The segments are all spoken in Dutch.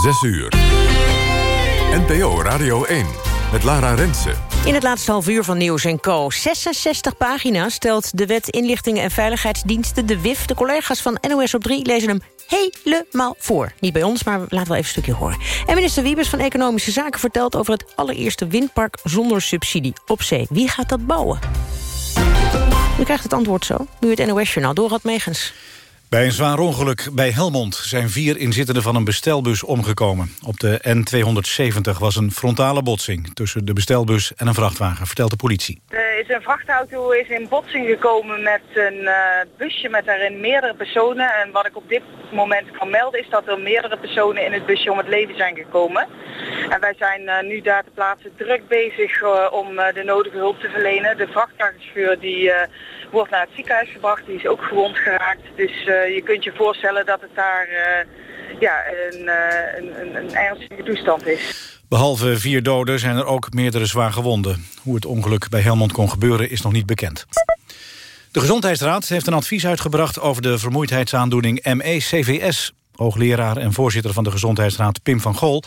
6 uur. NPO Radio 1 met Lara Rensen. In het laatste half uur van Nieuws Co. 66 pagina's stelt de Wet Inlichtingen en Veiligheidsdiensten, de WIF. De collega's van NOS op 3 lezen hem helemaal voor. Niet bij ons, maar laten we even een stukje horen. En minister Wiebes van Economische Zaken vertelt over het allereerste windpark zonder subsidie op zee. Wie gaat dat bouwen? U krijgt het antwoord zo, nu het NOS-journaal. Dorad Megens. Bij een zwaar ongeluk bij Helmond zijn vier inzittenden van een bestelbus omgekomen. Op de N270 was een frontale botsing tussen de bestelbus en een vrachtwagen, vertelt de politie. Er is een vrachtauto is in botsing gekomen met een uh, busje met daarin meerdere personen. En wat ik op dit moment kan melden is dat er meerdere personen in het busje om het leven zijn gekomen. En wij zijn uh, nu daar te plaatsen druk bezig uh, om de nodige hulp te verlenen. De vrachtwagenchauffeur die wordt naar het ziekenhuis gebracht. Die is ook gewond geraakt. Dus je kunt je voorstellen dat het daar uh, ja, een, uh, een, een, ernstige toestand is. Behalve vier doden zijn er ook meerdere zwaar gewonden. Hoe het ongeluk bij Helmond kon gebeuren is nog niet bekend. De Gezondheidsraad heeft een advies uitgebracht over de vermoeidheidsaandoening ME-CVS. Hoogleraar en voorzitter van de Gezondheidsraad Pim van Gol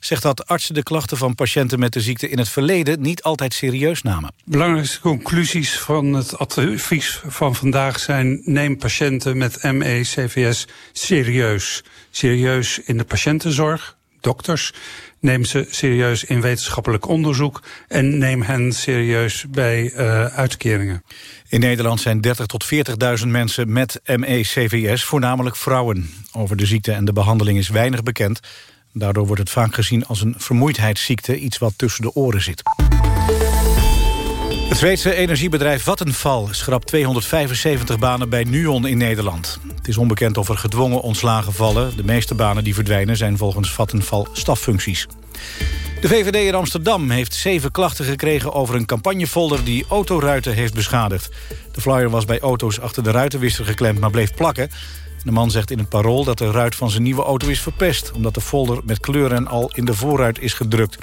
zegt dat artsen de klachten van patiënten met de ziekte in het verleden niet altijd serieus namen. Belangrijkste conclusies van het advies van vandaag zijn neem patiënten met ME, CVS serieus. Serieus in de patiëntenzorg, dokters. Neem ze serieus in wetenschappelijk onderzoek en neem hen serieus bij uh, uitkeringen. In Nederland zijn 30 tot 40.000 mensen met ME-CVS, voornamelijk vrouwen. Over de ziekte en de behandeling is weinig bekend. Daardoor wordt het vaak gezien als een vermoeidheidsziekte, iets wat tussen de oren zit. Het Zweedse energiebedrijf Vattenfall schrapt 275 banen bij Nuon in Nederland. Het is onbekend of er gedwongen ontslagen vallen. De meeste banen die verdwijnen zijn volgens Vattenfall staffuncties. De VVD in Amsterdam heeft zeven klachten gekregen over een campagnefolder die autoruiten heeft beschadigd. De flyer was bij auto's achter de ruitenwisser geklemd, maar bleef plakken. De man zegt in het parool dat de ruit van zijn nieuwe auto is verpest... omdat de folder met kleuren al in de voorruit is gedrukt.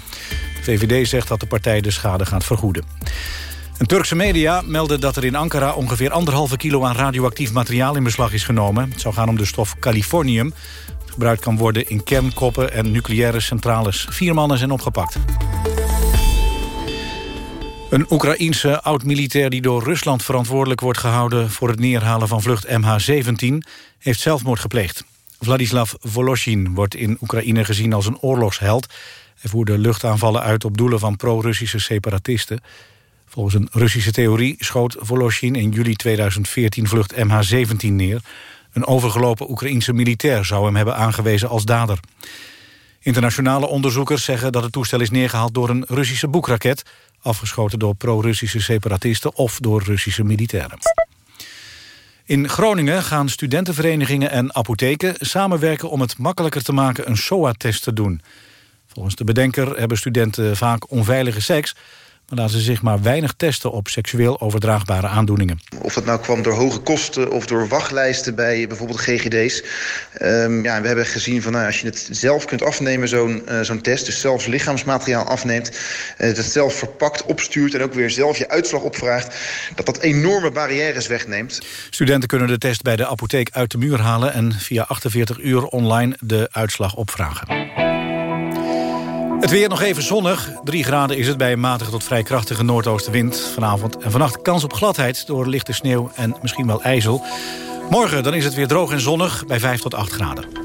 De VVD zegt dat de partij de schade gaat vergoeden. Een Turkse media meldde dat er in Ankara ongeveer anderhalve kilo aan radioactief materiaal in beslag is genomen. Het zou gaan om de stof californium. Het gebruikt kan worden in kernkoppen en nucleaire centrales. Vier mannen zijn opgepakt. Een Oekraïense oud-militair die door Rusland verantwoordelijk wordt gehouden... voor het neerhalen van vlucht MH17, heeft zelfmoord gepleegd. Vladislav Voloshin wordt in Oekraïne gezien als een oorlogsheld. Hij voerde luchtaanvallen uit op doelen van pro-Russische separatisten. Volgens een Russische theorie schoot Voloshin in juli 2014 vlucht MH17 neer. Een overgelopen Oekraïense militair zou hem hebben aangewezen als dader. Internationale onderzoekers zeggen dat het toestel is neergehaald door een Russische boekraket afgeschoten door pro-Russische separatisten of door Russische militairen. In Groningen gaan studentenverenigingen en apotheken samenwerken om het makkelijker te maken een SOA-test te doen. Volgens de bedenker hebben studenten vaak onveilige seks maar laten ze zich maar weinig testen op seksueel overdraagbare aandoeningen. Of dat nou kwam door hoge kosten of door wachtlijsten bij bijvoorbeeld GGD's. Um, ja, we hebben gezien van nou, als je het zelf kunt afnemen, zo'n uh, zo'n test... dus zelfs lichaamsmateriaal afneemt, uh, het zelf verpakt, opstuurt... en ook weer zelf je uitslag opvraagt... dat dat enorme barrières wegneemt. Studenten kunnen de test bij de apotheek uit de muur halen... en via 48 uur online de uitslag opvragen. Het weer nog even zonnig. 3 graden is het bij een matige tot vrij krachtige noordoostenwind. Vanavond en vannacht kans op gladheid door lichte sneeuw en misschien wel ijzel. Morgen dan is het weer droog en zonnig bij 5 tot 8 graden.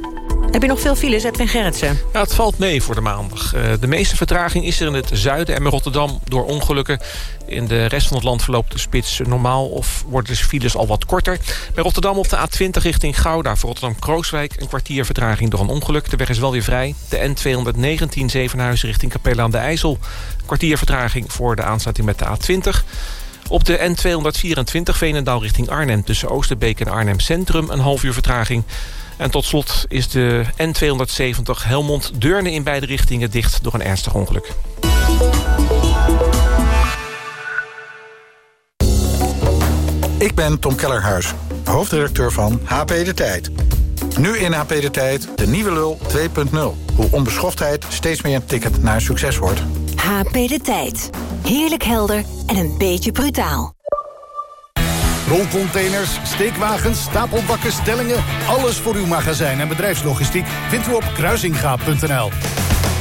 Heb je nog veel files, Edwin Gerritsen? Ja, het valt mee voor de maandag. Eh, de meeste vertraging is er in het zuiden en bij Rotterdam door ongelukken. In de rest van het land verloopt de spits normaal of worden de files al wat korter. Bij Rotterdam op de A20 richting Gouda voor Rotterdam-Krooswijk... een kwartier vertraging door een ongeluk. De weg is wel weer vrij. De N219 Zevenhuizen richting Capelle aan de IJssel. kwartier vertraging voor de aansluiting met de A20... Op de N224 Veenendaal richting Arnhem... tussen Oosterbeek en Arnhem Centrum een half uur vertraging. En tot slot is de N270 Helmond-Deurne in beide richtingen dicht door een ernstig ongeluk. Ik ben Tom Kellerhuis, hoofdredacteur van HP De Tijd. Nu in HP De Tijd de nieuwe lul 2.0. Hoe onbeschoftheid steeds meer een ticket naar succes wordt. HP De Tijd. Heerlijk helder en een beetje brutaal. Rolcontainers, steekwagens, stapelbakken, stellingen... alles voor uw magazijn en bedrijfslogistiek vindt u op kruisingaap.nl.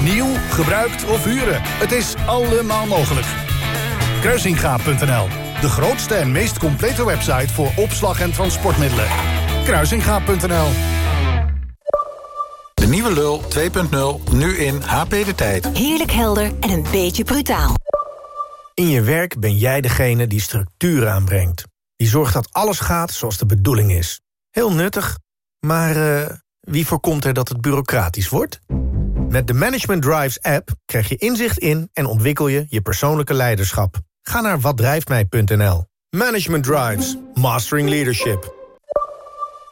Nieuw, gebruikt of huren, het is allemaal mogelijk. Kruisingaap.nl, de grootste en meest complete website... voor opslag en transportmiddelen. Kruisingaap.nl De nieuwe lul 2.0, nu in HP De Tijd. Heerlijk helder en een beetje brutaal. In je werk ben jij degene die structuur aanbrengt. Die zorgt dat alles gaat zoals de bedoeling is. Heel nuttig, maar uh, wie voorkomt er dat het bureaucratisch wordt? Met de Management Drives app krijg je inzicht in en ontwikkel je je persoonlijke leiderschap. Ga naar watdrijftmij.nl. Management Drives. Mastering Leadership.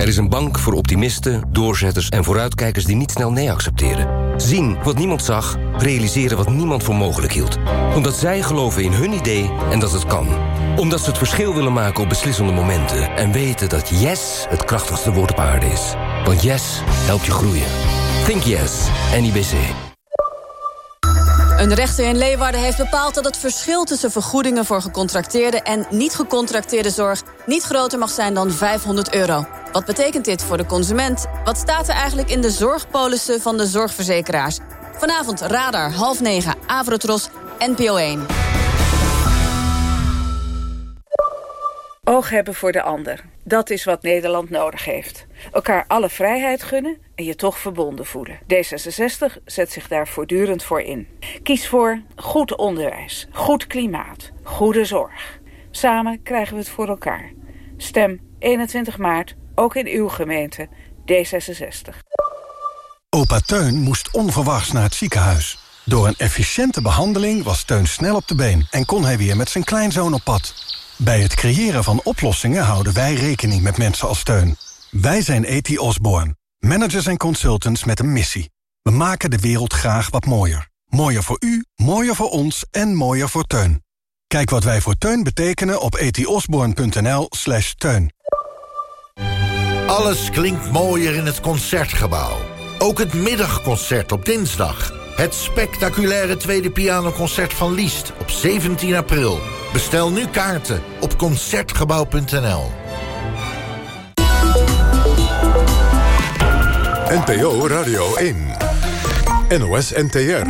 Er is een bank voor optimisten, doorzetters en vooruitkijkers die niet snel nee accepteren. Zien wat niemand zag, realiseren wat niemand voor mogelijk hield. Omdat zij geloven in hun idee en dat het kan. Omdat ze het verschil willen maken op beslissende momenten. En weten dat yes het krachtigste woord op aarde is. Want yes helpt je groeien. Think yes, NIBC. Een rechter in Leeuwarden heeft bepaald dat het verschil tussen vergoedingen voor gecontracteerde en niet gecontracteerde zorg niet groter mag zijn dan 500 euro. Wat betekent dit voor de consument? Wat staat er eigenlijk in de zorgpolissen van de zorgverzekeraars? Vanavond Radar, half negen, Avrotros, NPO 1. Oog hebben voor de ander. Dat is wat Nederland nodig heeft. Elkaar alle vrijheid gunnen en je toch verbonden voelen. D66 zet zich daar voortdurend voor in. Kies voor goed onderwijs, goed klimaat, goede zorg. Samen krijgen we het voor elkaar. Stem 21 maart, ook in uw gemeente, D66. Opa Teun moest onverwachts naar het ziekenhuis. Door een efficiënte behandeling was Teun snel op de been... en kon hij weer met zijn kleinzoon op pad. Bij het creëren van oplossingen houden wij rekening met mensen als Teun. Wij zijn E.T. Osborne, managers en consultants met een missie. We maken de wereld graag wat mooier. Mooier voor u, mooier voor ons en mooier voor Teun. Kijk wat wij voor Teun betekenen op etiosborn.nl slash teun. Alles klinkt mooier in het Concertgebouw. Ook het middagconcert op dinsdag. Het spectaculaire tweede pianoconcert van Liest op 17 april. Bestel nu kaarten op Concertgebouw.nl. NPO Radio 1. NOS NTR.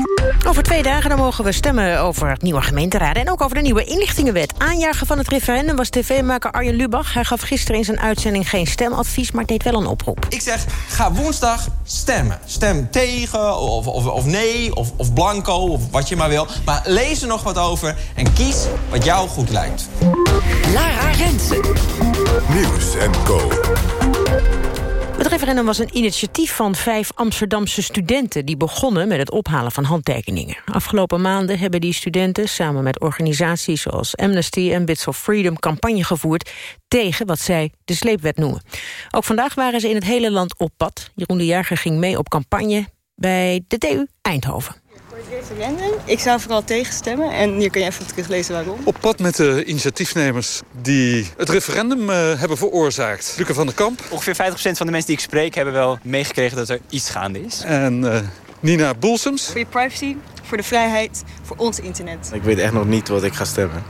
Over twee dagen dan mogen we stemmen over nieuwe gemeenteraden... en ook over de nieuwe inlichtingenwet. Aanjager van het referendum was tv-maker Arjen Lubach. Hij gaf gisteren in zijn uitzending geen stemadvies... maar deed wel een oproep. Ik zeg, ga woensdag stemmen. Stem tegen, of, of, of nee, of, of blanco, of wat je maar wil. Maar lees er nog wat over en kies wat jou goed lijkt. Lara Rensen. Nieuws en Co. Het referendum was een initiatief van vijf Amsterdamse studenten... die begonnen met het ophalen van handtekeningen. Afgelopen maanden hebben die studenten samen met organisaties... zoals Amnesty en Bits of Freedom campagne gevoerd... tegen wat zij de sleepwet noemen. Ook vandaag waren ze in het hele land op pad. Jeroen de Jager ging mee op campagne bij de TU Eindhoven. Referendum. Ik zou vooral tegenstemmen en hier kun je even teruglezen waarom. Op pad met de initiatiefnemers die het referendum uh, hebben veroorzaakt. Luca van der Kamp. Ongeveer 50% van de mensen die ik spreek hebben wel meegekregen dat er iets gaande is. En uh, Nina Boelsems. Voor je privacy, voor de vrijheid, voor ons internet. Ik weet echt nog niet wat ik ga stemmen.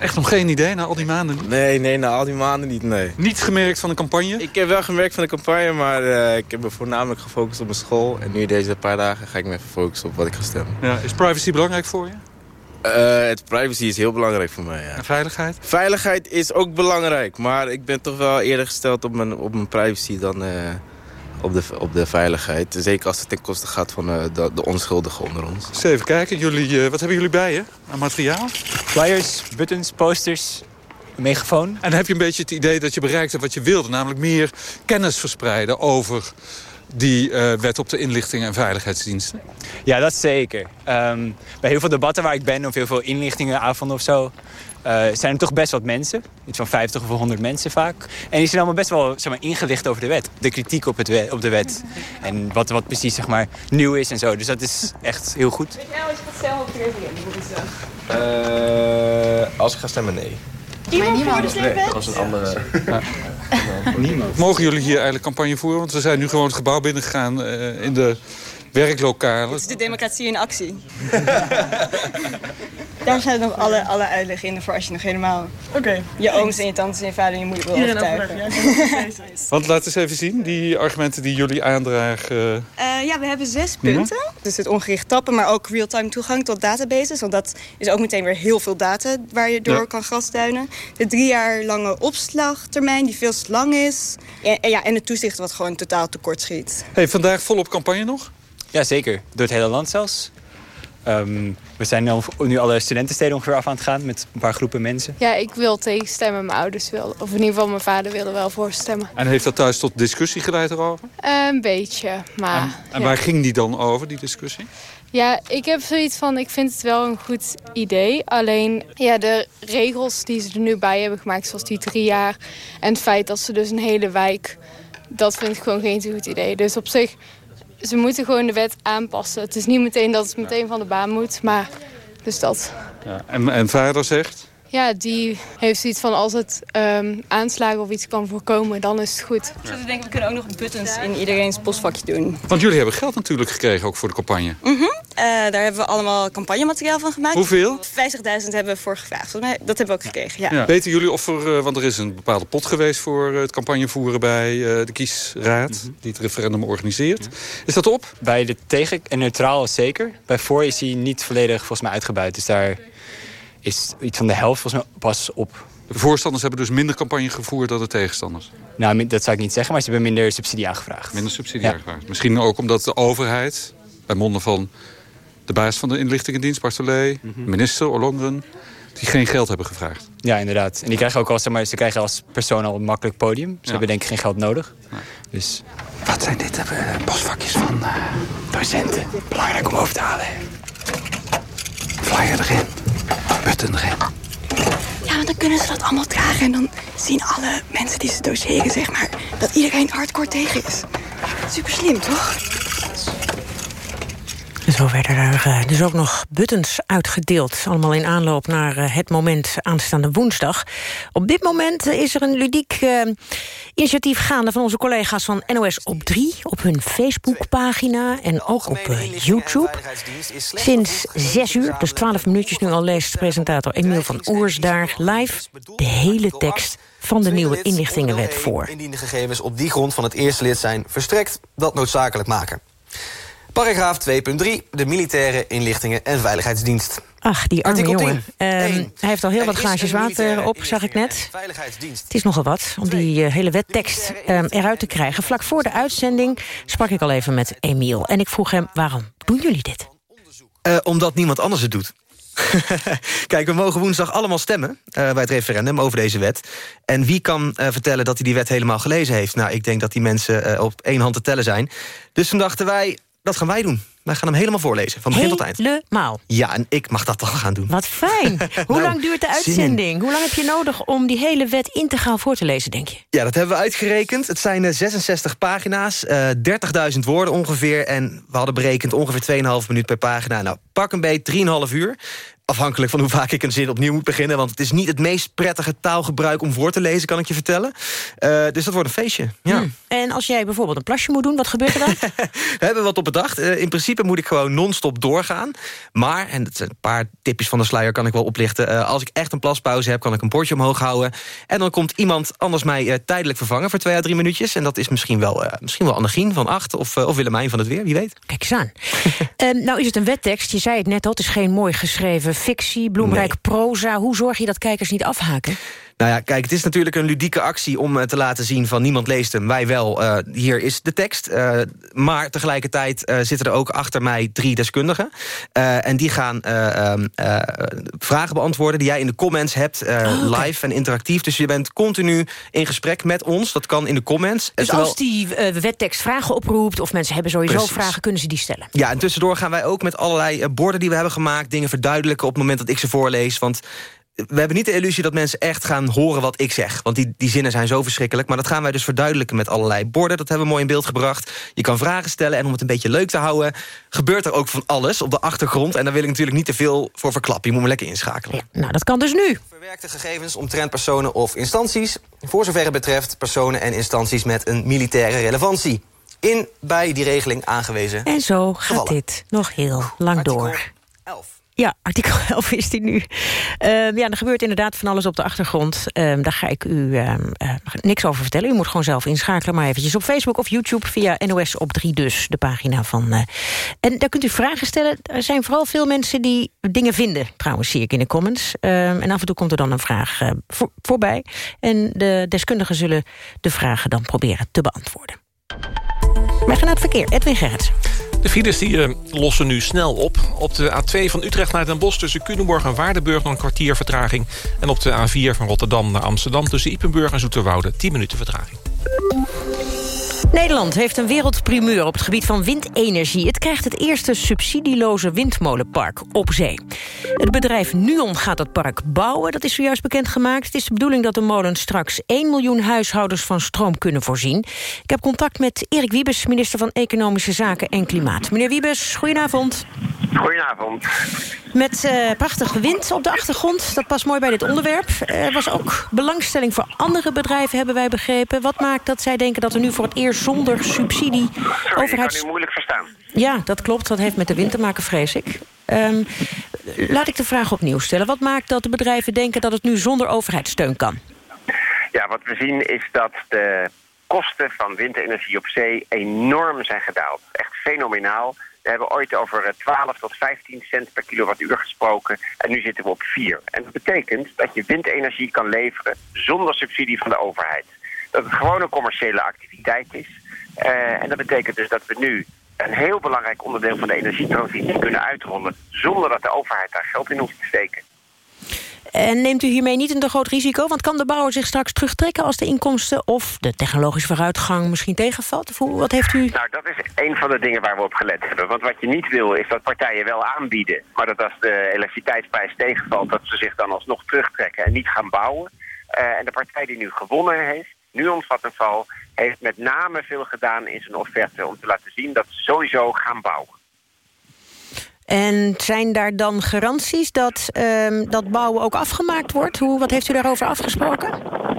Echt nog geen idee na al die maanden? Nee, nee, na al die maanden niet, nee. Niet gemerkt van de campagne? Ik heb wel gemerkt van de campagne, maar uh, ik heb me voornamelijk gefocust op mijn school. En nu deze paar dagen ga ik me even focussen op wat ik ga stemmen. Ja, is privacy belangrijk voor je? Uh, het privacy is heel belangrijk voor mij, ja. En veiligheid? Veiligheid is ook belangrijk, maar ik ben toch wel eerder gesteld op mijn, op mijn privacy dan... Uh, op de, op de veiligheid. Zeker als het ten koste gaat van uh, de, de onschuldigen onder ons. Eens even kijken. Jullie, uh, wat hebben jullie bij je aan materiaal? Flyers, buttons, posters, een megafoon. En heb je een beetje het idee dat je bereikt hebt wat je wilde? Namelijk meer kennis verspreiden over die uh, wet op de inlichting en veiligheidsdiensten? Ja, dat zeker. Um, bij heel veel debatten waar ik ben... of heel veel inlichtingenavonden of zo... eh, zijn er toch best wat mensen. Iets van 50 of 100 mensen vaak. En die zijn allemaal best wel zeg maar, ingelicht over de wet. De kritiek op, het wet, op de wet. En wat, wat precies zeg maar, nieuw is en zo. Dus dat is echt heel goed. Weet jij als je gaat stemmen op de referendum? Uh, als ik ga stemmen, nee. Iemand voor de stemmen? dat was een andere... Niemand. Mogen jullie hier eigenlijk campagne voeren? Want we zijn nu gewoon het gebouw binnengegaan uh, in de werklokalen. Het is de democratie in actie. Daar zijn nog alle, alle uitleg in voor als je nog helemaal okay. je ooms en je tantes en je vader en je moeder wil overtuigen. Want laat eens even zien, die argumenten die jullie aandragen. Uh, ja, we hebben zes punten. Ja. Dus het ongericht tappen, maar ook real-time toegang tot databases. Want dat is ook meteen weer heel veel data waar je door ja. kan grasduinen. De drie jaar lange opslagtermijn die veel te lang is. En, en, ja, en het toezicht wat gewoon totaal tekort schiet. Hey, vandaag volop campagne nog? Ja, zeker. Door het hele land zelfs. Um, we zijn nu, nu alle studentensteden ongeveer af aan het gaan met een paar groepen mensen. Ja, ik wil tegenstemmen. Mijn ouders wilden, of in ieder geval mijn vader wilde wel voorstemmen. En heeft dat thuis tot discussie geleid erover? Een beetje, maar... En, en ja. waar ging die dan over, die discussie? Ja, ik heb zoiets van, ik vind het wel een goed idee. Alleen, ja, de regels die ze er nu bij hebben gemaakt, zoals die drie jaar... en het feit dat ze dus een hele wijk... dat vind ik gewoon geen goed idee. Dus op zich ze moeten gewoon de wet aanpassen. Het is niet meteen dat het meteen van de baan moet, maar dus dat. Ja, en, en vader zegt? Ja, die heeft zoiets van als het um, aanslagen of iets kan voorkomen, dan is het goed. Dus ik denk, we kunnen ook nog buttons in iedereen's postvakje doen. Want jullie hebben geld natuurlijk gekregen, ook voor de campagne. Mm -hmm. Uh, daar hebben we allemaal campagnemateriaal van gemaakt. Hoeveel? 50.000 hebben we voor gevraagd. Dat hebben we ook gekregen, ja. ja. Weten jullie of er, uh, want er is een bepaalde pot geweest voor het campagnevoeren bij de kiesraad, mm -hmm. die het referendum organiseert. Ja. Is dat op? Bij de tegen en neutraal zeker. Bij voor is hij niet volledig volgens mij uitgebuit. Dus daar is iets van de helft volgens mij pas op. De voorstanders hebben dus minder campagne gevoerd dan de tegenstanders? Nou, dat zou ik niet zeggen, maar ze hebben minder subsidie aangevraagd. Minder subsidie ja. aangevraagd. Misschien ook omdat de overheid, bij monden van de baas van de inlichtingendienst, Bartolet, mm -hmm. minister Ollongren, die geen geld hebben gevraagd. Ja, inderdaad. En die krijgen ook al, zeg maar, ze krijgen als persoon al een makkelijk podium. Ze ja. hebben denk ik geen geld nodig. Nee. Dus... Wat zijn dit uh, postvakjes van uh, docenten? Belangrijk om over te halen. Flyer erin. Button erin. Ja, want dan kunnen ze dat allemaal dragen. En dan zien alle mensen die ze doseren, zeg maar, dat iedereen hardcore tegen is. Super slim, toch? Zo werden er uh, dus ook nog buttons uitgedeeld. Allemaal in aanloop naar uh, het moment aanstaande woensdag. Op dit moment is er een ludiek uh, initiatief gaande... van onze collega's van NOS op 3 op hun Facebookpagina... en ook op YouTube. Sinds 6 uur, dus 12 minuutjes nu al... leest presentator Emiel van Oers daar live de hele tekst van de nieuwe inlichtingenwet voor. Indien de gegevens op die grond van het eerste lid zijn verstrekt... dat noodzakelijk maken. Paragraaf 2.3, de militaire inlichtingen en veiligheidsdienst. Ach, die arme jongen. Um, hij heeft al heel wat glaasjes water op, zag ik net. Het is nogal wat om die uh, hele wettekst um, eruit te krijgen. Vlak voor de uitzending sprak ik al even met Emiel. En ik vroeg hem, waarom doen jullie dit? Uh, omdat niemand anders het doet. Kijk, we mogen woensdag allemaal stemmen uh, bij het referendum over deze wet. En wie kan uh, vertellen dat hij die wet helemaal gelezen heeft? Nou, ik denk dat die mensen uh, op één hand te tellen zijn. Dus toen dachten wij, dat gaan wij doen. Wij gaan hem helemaal voorlezen, van begin tot eind. Helemaal? Ja, en ik mag dat dan gaan doen. Wat fijn. Hoe nou, lang duurt de uitzending? Hoe lang heb je nodig om die hele wet integraal voor te lezen, denk je? Ja, dat hebben we uitgerekend. Het zijn 66 pagina's, uh, 30.000 woorden ongeveer. En we hadden berekend ongeveer 2,5 minuut per pagina. Nou, pak een beetje 3,5 uur afhankelijk van hoe vaak ik een zin opnieuw moet beginnen. Want het is niet het meest prettige taalgebruik om voor te lezen, kan ik je vertellen. Uh, dus dat wordt een feestje. Ja. Hmm. En als jij bijvoorbeeld een plasje moet doen, wat gebeurt er dan? We hebben wat op bedacht. Uh, in principe moet ik gewoon non-stop doorgaan. Maar, en dat zijn een paar tipjes van de sluier kan ik wel oplichten. Uh, als ik echt een plaspauze heb, kan ik een bordje omhoog houden. En dan komt iemand anders mij tijdelijk vervangen voor twee à drie minuutjes. En dat is misschien wel, misschien wel Annegien van Acht of, of Willemijn van het Weer, wie weet. Kijk eens aan. nou is het een wettekst, je zei het net al, het is geen mooi geschreven fictie, bloemrijk nee. proza. Hoe zorg je dat kijkers niet afhaken? Nou ja, kijk, het is natuurlijk een ludieke actie om uh, te laten zien van niemand leest hem, wij wel. Uh, hier is de tekst. Uh, maar tegelijkertijd zitten er ook achter mij drie deskundigen. en die gaan um, vragen beantwoorden die jij in de comments hebt, oh, okay. live en interactief. Dus je bent continu in gesprek met ons. Dat kan in de comments. Dus als die wettekst vragen oproept of mensen hebben sowieso Precies. vragen, kunnen ze die stellen? Ja, en tussendoor gaan wij ook met allerlei borden die we hebben gemaakt, dingen verduidelijken op het moment dat ik ze voorlees. Want we hebben niet de illusie dat mensen echt gaan horen wat ik zeg. Want die, die zinnen zijn zo verschrikkelijk. Maar dat gaan wij dus verduidelijken met allerlei borden. Dat hebben we mooi in beeld gebracht. Je kan vragen stellen en om het een beetje leuk te houden... gebeurt er ook van alles op de achtergrond. En daar wil ik natuurlijk niet te veel voor verklappen. Je moet me lekker inschakelen. nou, dat kan dus nu. Verwerkte gegevens omtrent personen of instanties... voor zover het betreft personen en instanties met een militaire relevantie. In bij die regeling aangewezen En zo gaat gevallen. dit nog heel lang door. Ja, artikel 11 is die nu. Ehm, ja, er gebeurt inderdaad van alles op de achtergrond. Ehm, daar ga ik u ehm, eh, niks over vertellen. U moet gewoon zelf inschakelen. Maar eventjes op Facebook of YouTube via NOS op 3 dus. De pagina van... eh, en daar kunt u vragen stellen. Er zijn vooral veel mensen die dingen vinden. Trouwens, zie ik in de comments. En af en toe komt er dan een vraag eh, voor- voorbij. En de deskundigen zullen de vragen dan proberen te beantwoorden. Wij gaan het verkeer. Edwin Gerrits. De files die, eh, lossen nu snel op. Op de A2 van Utrecht naar Den Bosch tussen Culemborg en Waardenburg... nog een kwartier vertraging. En op de A4 van Rotterdam naar Amsterdam... tussen Ipenburg en Zoeterwoude 10 minuten vertraging. Nederland heeft een wereldprimeur op het gebied van windenergie. Het krijgt het eerste subsidieloze windmolenpark op zee. Het bedrijf Nuon gaat het park bouwen, dat is zojuist bekendgemaakt. Het is de bedoeling dat de molen straks 1 miljoen huishoudens van stroom kunnen voorzien. Ik heb contact met Erik Wiebes, minister van Economische Zaken en Klimaat. Meneer Wiebes, goedenavond. Goedenavond. Met eh, prachtige wind op de achtergrond, dat past mooi bij dit onderwerp. Er was ook belangstelling voor andere bedrijven, hebben wij begrepen. Wat maakt dat zij denken dat er nu voor het eerst zonder subsidie... Sorry, overheids... ik kan u moeilijk verstaan. Ja, dat klopt. Dat heeft met de wind te maken, vrees ik. Ehm, laat ik de vraag opnieuw stellen. Wat maakt dat de bedrijven denken dat het nu zonder overheidssteun kan? Ja, wat we zien is dat de kosten van windenergie op zee enorm zijn gedaald. Echt fenomenaal. We hebben ooit over eh, 12 tot 15 cent per kilowattuur gesproken. En nu zitten we op 4. En dat betekent dat je windenergie kan leveren zonder subsidie van de overheid. Dat het gewoon een commerciële activiteit is. Eh, en dat betekent dus dat we nu een heel belangrijk onderdeel van de energietransitie kunnen uitrollen... zonder dat de overheid daar geld in hoeft te steken. En neemt u hiermee niet een te groot risico? Want kan de bouwer zich straks terugtrekken als de inkomsten... of de technologische vooruitgang misschien tegenvalt? Of wat heeft u... Nou, dat is een van de dingen waar we op gelet hebben. Want wat je niet wil is dat partijen wel aanbieden... maar dat als de elektriciteitsprijs tegenvalt... dat ze zich dan alsnog terugtrekken en niet gaan bouwen. Eh, en de partij die nu gewonnen heeft, nu ons Vattenfall... heeft met name veel gedaan in zijn offerte... om te laten zien dat ze sowieso gaan bouwen. En zijn daar dan garanties dat ehm, dat bouwen ook afgemaakt wordt? Hoe, wat heeft u daarover afgesproken?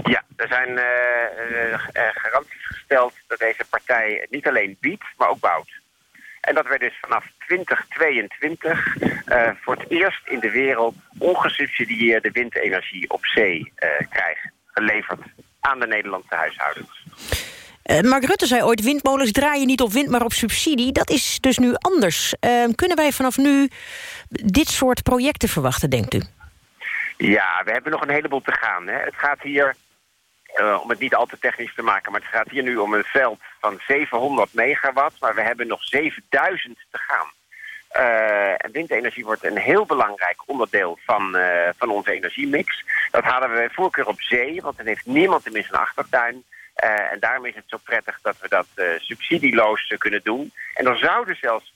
Ja, er zijn eh, eh, eh, garanties gesteld dat deze partij niet alleen biedt, maar ook bouwt. En dat wij dus vanaf 2022 eh, voor het eerst in de wereld ongesubsidieerde windenergie op zee krijgen. Geleverd aan de Nederlandse huishoudens. Eh, Mark Rutte zei ooit, windmolens draaien niet op wind, maar op subsidie. Dat is dus nu anders. Ehm, kunnen wij vanaf nu dit soort projecten verwachten, denkt u? Ja, we hebben nog een heleboel te gaan. Hè. Het gaat hier, eh, om het niet al te technisch te maken... maar het gaat hier nu om een veld van 700 megawatt... maar we hebben nog 7000 te gaan. Eh, en windenergie wordt een heel belangrijk onderdeel van, eh, van onze energiemix. Dat halen we bij voorkeur op zee, want dan heeft niemand tenminste een achtertuin... Eh, en daarom is het zo prettig dat we dat subsidieloos kunnen doen. En er zouden zelfs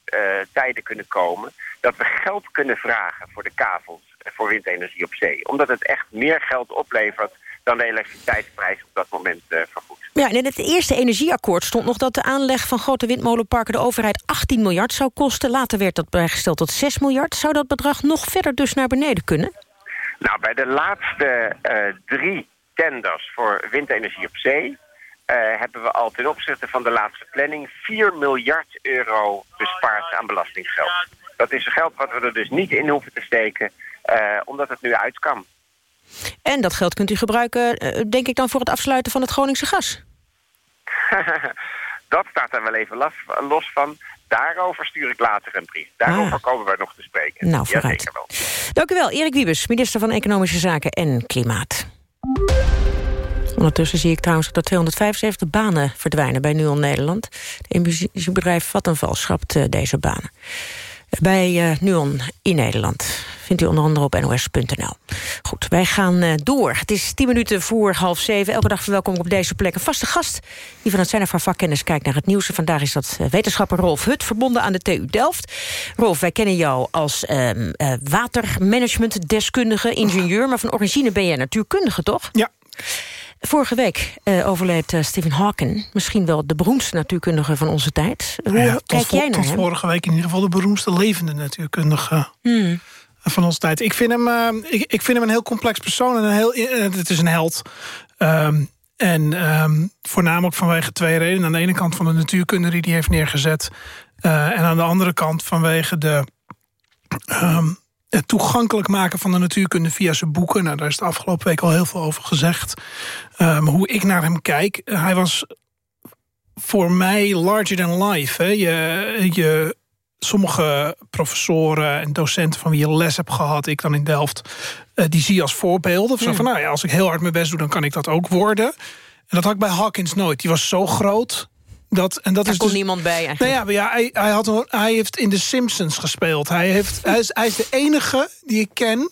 tijden kunnen komen dat we geld kunnen vragen voor de kavels voor windenergie op zee. Omdat het echt meer geld oplevert dan de elektriciteitsprijs op dat moment eh vergoedt. Ja, en in het eerste energieakkoord stond nog dat de aanleg van grote windmolenparken de overheid 18 miljard zou kosten. Later werd dat bijgesteld tot 6 miljard. Zou dat bedrag nog verder dus naar beneden kunnen? Nou, bij de laatste eh, drie tenders voor windenergie op zee... eh, hebben we al ten opzichte van de laatste planning 4 miljard euro bespaard aan belastingsgeld. Dat is geld wat we er dus niet in hoeven te steken, omdat het nu uit kan. En dat geld kunt u gebruiken, eh, denk ik dan, voor het afsluiten van het Groningse gas. dat staat er wel even los, los van. Daarover stuur ik later een brief. Daarover Ah. komen we nog te spreken. Nou, ja, vooruit. zeker wel. Dank u wel, Erik Wiebes, minister van Economische Zaken en Klimaat. Ondertussen zie ik trouwens dat er 275 banen verdwijnen bij Nuon Nederland. Het energiebedrijf Vattenfall schrapt eh, deze banen. Bij eh, Nuon in Nederland. Vindt u onder andere op nos.nl. Goed, wij gaan uh, door. Het is tien minuten voor half zeven. Elke dag verwelkom ik op deze plek een vaste gast... die van het zijn van vakkennis kijkt naar het nieuws. En vandaag is dat uh, wetenschapper Rolf Hut, verbonden aan de TU Delft. Rolf, wij kennen jou als uh, watermanagementdeskundige, ingenieur... maar van origine ben jij natuurkundige, toch? Ja. Vorige week uh, overleed uh, Stephen Hawking. Misschien wel de beroemdste natuurkundige van onze tijd. Hoe ja, kijk jij naar hem? vorige week in ieder geval de beroemdste levende natuurkundige hmm. Van onze tijd. Ik vind, hem, uh, ik, ik, vind hem een heel complex persoon. En een heel, het is een held. Um, en um, voornamelijk vanwege twee redenen. Aan de ene kant van de natuurkunde die hij heeft neergezet. en aan de andere kant vanwege de... Um, het toegankelijk maken van de natuurkunde via zijn boeken. Nou, daar is de afgelopen week al heel veel over gezegd. Hoe ik naar hem kijk. Hij was voor mij larger than life. Hè. Je, je, sommige professoren en docenten van wie je les hebt gehad... ik dan in Delft, uh, die zie je als voorbeelden. Zo van, nou ja, als ik heel hard mijn best doe, dan kan ik dat ook worden. En dat had ik bij Hawkins nooit. Die was zo groot... Dat, en dat Daar is kon dus, niemand bij eigenlijk. Nou ja, hij, hij, had, een- hij heeft in The Simpsons gespeeld. Hij, heeft, hij, is, hij is de enige die ik ken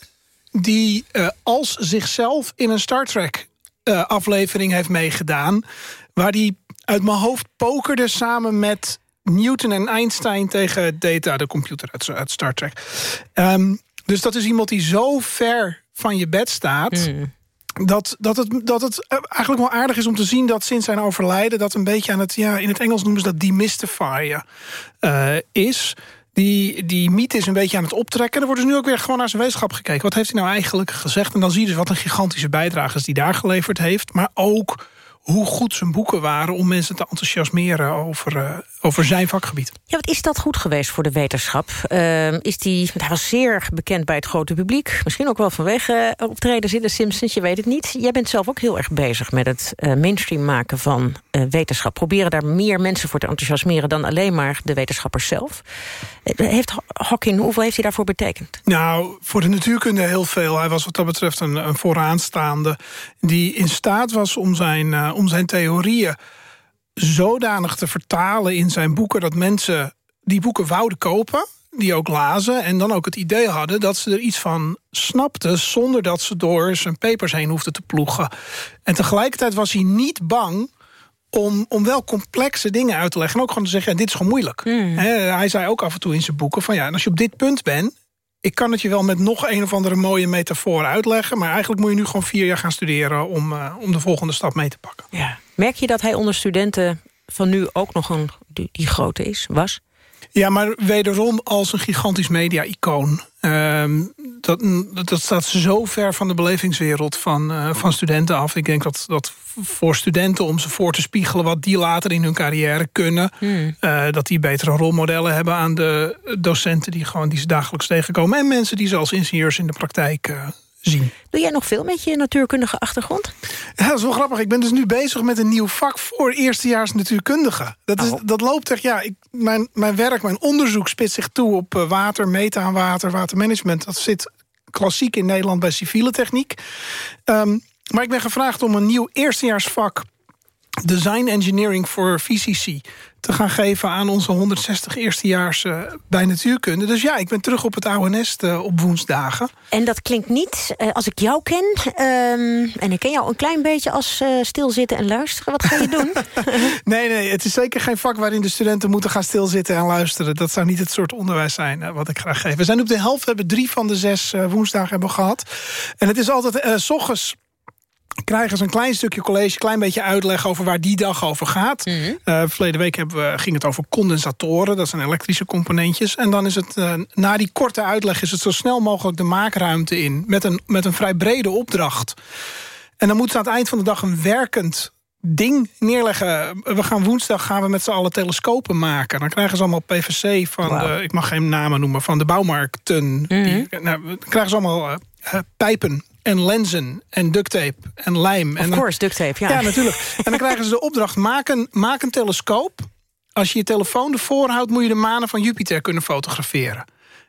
die eh, als zichzelf in een Star Trek eh, aflevering heeft meegedaan. Waar hij uit mijn hoofd pokerde samen met Newton en Einstein tegen Data, de computer uit, uit Star Trek. Ehm, dus dat is iemand die zo ver van je bed staat. Dat, dat, het, dat het eigenlijk wel aardig is om te zien dat sinds zijn overlijden... dat een beetje aan het, ja, in het Engels noemen ze dat demystifyen eh, is. Die, die mythe is een beetje aan het optrekken. Er wordt dus nu ook weer gewoon naar zijn wetenschap gekeken. Wat heeft hij nou eigenlijk gezegd? En dan zie je dus wat een gigantische bijdrage is die daar geleverd heeft. Maar ook hoe goed zijn boeken waren om mensen te enthousiasmeren over, uh, over zijn vakgebied. Ja, wat is dat goed geweest voor de wetenschap? Uh, is die, hij was zeer bekend bij het grote publiek. Misschien ook wel vanwege uh, optredens in de Simpsons, je weet het niet. Jij bent zelf ook heel erg bezig met het uh, mainstream maken van wetenschap. Proberen daar meer mensen voor te enthousiasmeren... dan alleen maar de wetenschappers zelf. heeft Hawking, hoeveel heeft hij daarvoor betekend? Nou, voor de natuurkunde heel veel. Hij was wat dat betreft een, een vooraanstaande... die in staat was om zijn om zijn theorieën zodanig te vertalen in zijn boeken... dat mensen die boeken wouden kopen, die ook lazen... en dan ook het idee hadden dat ze er iets van snapten... zonder dat ze door zijn papers heen hoefden te ploegen. En tegelijkertijd was hij niet bang om, om wel complexe dingen uit te leggen. En ook gewoon te zeggen, dit is gewoon moeilijk. Mm. He, hij zei ook af en toe in zijn boeken... van ja, en als je op dit punt bent... ik kan het je wel met nog een of andere mooie metafoor uitleggen... maar eigenlijk moet je nu gewoon vier jaar gaan studeren... om, uh, om de volgende stap mee te pakken. Ja. Merk je dat hij onder studenten van nu ook nog een die, die grote is, was? Ja, maar wederom als een gigantisch media-icoon. Uh, dat, dat staat zo ver van de belevingswereld van, uh, van studenten af. Ik denk dat, dat voor studenten om ze voor te spiegelen... wat die later in hun carrière kunnen... Hmm. Uh, dat die betere rolmodellen hebben aan de docenten... die, gewoon, die ze dagelijks tegenkomen. En mensen die ze als ingenieurs in de praktijk uh, zien. Doe jij nog veel met je natuurkundige achtergrond? Ja, dat is wel grappig. Ik ben dus nu bezig met een nieuw vak voor eerstejaars natuurkundige. Dat, is, oh. dat loopt echt, ja, ik, mijn, mijn werk, mijn onderzoek spitst zich toe op uh, water, methaanwater, watermanagement. Dat zit klassiek in Nederland bij civiele techniek. Um, maar ik ben gevraagd om een nieuw eerstejaarsvak Design Engineering voor VCC te gaan geven aan onze 160 eerstejaars uh, bij natuurkunde. Dus ja, ik ben terug op het oude nest uh, op woensdagen. En dat klinkt niet, uh, als ik jou ken... Um, en ik ken jou een klein beetje als stilzitten en luisteren. Wat ga je doen? nee, nee, het is zeker geen vak waarin de studenten moeten gaan stilzitten en luisteren. Dat zou niet het soort onderwijs zijn wat ik graag geef. We zijn op de helft, we hebben drie van de zes woensdagen hebben gehad. En het is altijd, s ochtends krijgen ze een klein stukje college, een klein beetje uitleg over waar die dag over gaat. Mhm. Mm -hmm. uh, verleden week hebben we, ging het over condensatoren, dat zijn elektrische componentjes. En dan is het, uh, na die korte uitleg, is het zo snel mogelijk de maakruimte in. Met een, met een vrij brede opdracht. En dan moeten ze aan het eind van de dag een werkend ding neerleggen. We gaan woensdag gaan we met z'n allen telescopen maken. Dan krijgen ze allemaal PVC van wow. de, ik mag geen namen noemen, van de bouwmarkten. Mm -hmm. die, nou, dan krijgen ze allemaal uh, pijpen en lenzen en duct tape en lijm. Of en course, duct tape, ja. Ja, natuurlijk. en dan krijgen ze de opdracht, maak een, maak een telescoop. Als je je telefoon ervoor houdt, moet je de manen van Jupiter kunnen fotograferen.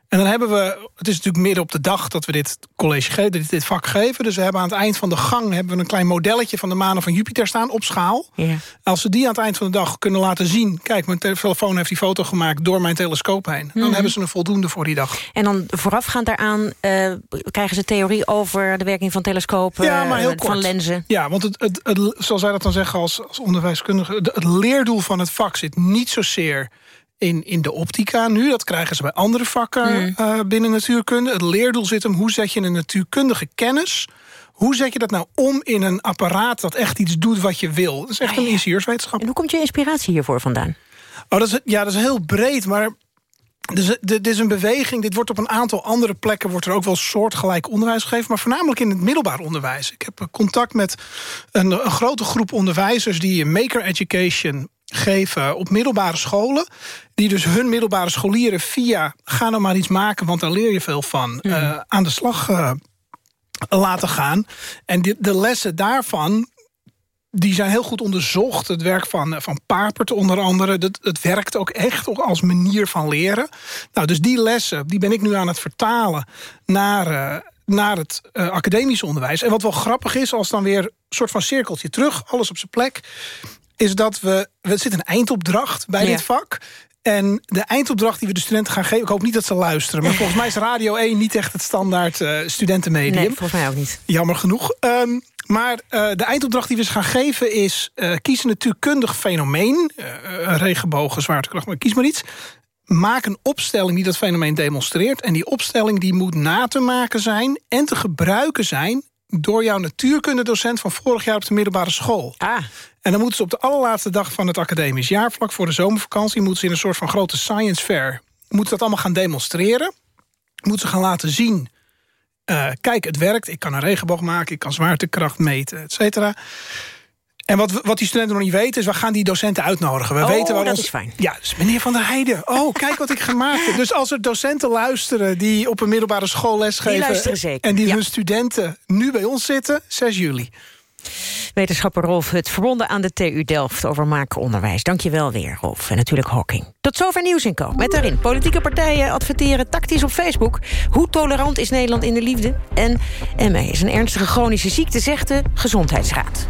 En dan hebben we, het is natuurlijk midden op de dag dat we dit college geven, dit, dit vak geven. Dus we hebben aan het eind van de gang hebben we een klein modelletje van de manen van Jupiter staan op schaal. Ja. Als we die aan het eind van de dag kunnen laten zien, kijk, mijn telefoon heeft die foto gemaakt door mijn telescoop heen. Dan Mhm. hebben ze een voldoende voor die dag. En dan voorafgaand daaraan eh, krijgen ze theorie over de werking van telescopen, Ja, maar heel kort. van lenzen. Ja, want het, het, het, zoals wij dat dan zeggen als, als onderwijskundige... het leerdoel van het vak zit niet zozeer in, in de optica nu. Dat krijgen ze bij andere vakken Mm. eh, binnen natuurkunde. Het leerdoel zit hem, hoe zet je een natuurkundige kennis... hoe zet je dat nou om in een apparaat dat echt iets doet wat je wil? Dat is echt een ingenieurswetenschap. En hoe komt je inspiratie hiervoor vandaan? Oh, dat is, ja, dat is heel breed, maar... Dus, dit is een beweging. Dit wordt op een aantal andere plekken wordt er ook wel soortgelijk onderwijs gegeven, maar voornamelijk in het middelbaar onderwijs. Ik heb eh, contact met een, een grote groep onderwijzers die maker education geven op middelbare scholen. Die dus hun middelbare scholieren via ga nou maar iets maken, want daar leer je veel van, eh, aan de slag eh, laten gaan. En de, de lessen daarvan die zijn heel goed onderzocht. Het werk van, eh, van Papert onder andere. Dat, het werkt ook echt als manier van leren. Nou, dus die lessen die ben ik nu aan het vertalen naar, naar het eh, academisch onderwijs. En wat wel grappig is, als dan weer een soort van cirkeltje terug... alles op zijn plek, is dat we... Er zit een eindopdracht bij Ja. dit vak... En de eindopdracht die we de studenten gaan geven... ik hoop niet dat ze luisteren... maar volgens mij is Radio 1 niet echt het standaard eh, studentenmedium. Nee, volgens mij ook niet. Jammer genoeg. Ehm, maar eh, de eindopdracht die we ze gaan geven is... eh kies een natuurkundig fenomeen. een regenbogen, zwaartekracht, maar kies maar iets. Maak een opstelling die dat fenomeen demonstreert. En die opstelling die moet na te maken zijn... en te gebruiken zijn door jouw natuurkundedocent... van vorig jaar op de middelbare school. Ah. En dan moeten ze op de allerlaatste dag van het academisch jaar... vlak voor de zomervakantie... moeten ze in een soort van grote science fair... moeten ze dat allemaal gaan demonstreren. Moeten ze gaan laten zien... eh, kijk, het werkt. Ik kan een regenboog maken. Ik kan zwaartekracht meten, et cetera. En wat, wat die studenten nog niet weten... is we gaan die docenten uitnodigen. We Oh, weten dat ons- is fijn. Ja, dus meneer Van der Heijden. Oh, kijk wat ik gemaakt heb. Dus als er docenten luisteren... die op een middelbare school lesgeven... en die ja. hun studenten nu bij ons zitten... 6 juli. Wetenschapper Rolf Hut, verbonden aan de TU Delft over maken onderwijs. Dank je wel weer, Rolf. En natuurlijk Hawking. Tot zover Nieuws in Co. Met daarin politieke partijen adverteren tactisch op Facebook. Hoe tolerant is Nederland in de liefde? En ME is een ernstige chronische ziekte, zegt de Gezondheidsraad.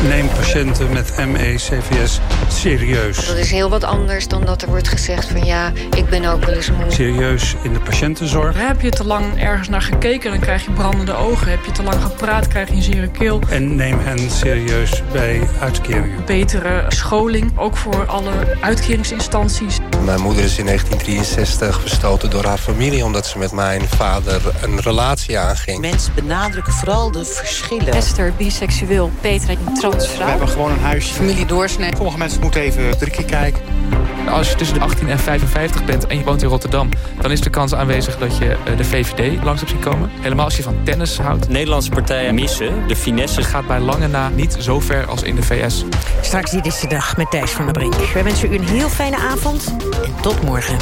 Neem patiënten met ME, CVS serieus. Dat is heel wat anders dan dat er wordt gezegd van ja, ik ben ook wel eens moe. Serieus in de patiëntenzorg. Heb je te lang ergens naar gekeken, dan krijg je brandende ogen. Heb je te lang gepraat, krijg je een zere keel. En neem hen serieus bij uitkeringen. Betere scholing, ook voor alle uitkeringsinstanties. Mijn moeder is in 1963 bestoten door haar familie... omdat ze met mijn vader een relatie aanging. Mensen benadrukken vooral de verschillen. Esther, biseksueel. Petra, We hebben gewoon een huisje. Familie doorsnee. Sommige mensen moeten even drie keer kijken. Als je tussen de 18 en 55 bent en je woont in Rotterdam... dan is de kans aanwezig dat je eh, de VVD langs hebt zien komen. Helemaal als je van tennis houdt. Nederlandse partijen missen de finesse. Het gaat bij lange na niet zo ver als in de VS. Straks dit is de dag met Thijs van der Brink. Wij wensen u een heel fijne avond en tot morgen.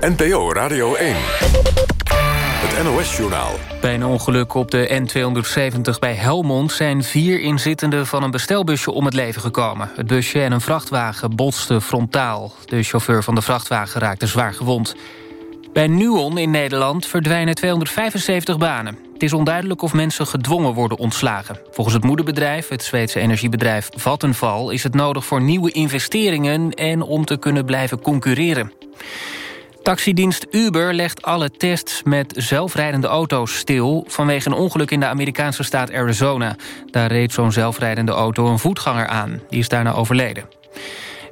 NPO Radio 1. NOS-journaal. Bij een ongeluk op de N270 bij Helmond... zijn vier inzittenden van een bestelbusje om het leven gekomen. Het busje en een vrachtwagen botsten frontaal. De chauffeur van de vrachtwagen raakte zwaar gewond. Bij Nuon in Nederland verdwijnen 275 banen. Het is onduidelijk of mensen gedwongen worden ontslagen. Volgens het moederbedrijf, het Zweedse energiebedrijf Vattenfall... is het nodig voor nieuwe investeringen en om te kunnen blijven concurreren. Taxidienst Uber legt alle tests met zelfrijdende auto's stil... vanwege een ongeluk in de Amerikaanse staat Arizona. Daar reed zo'n zelfrijdende auto een voetganger aan. Die is daarna overleden.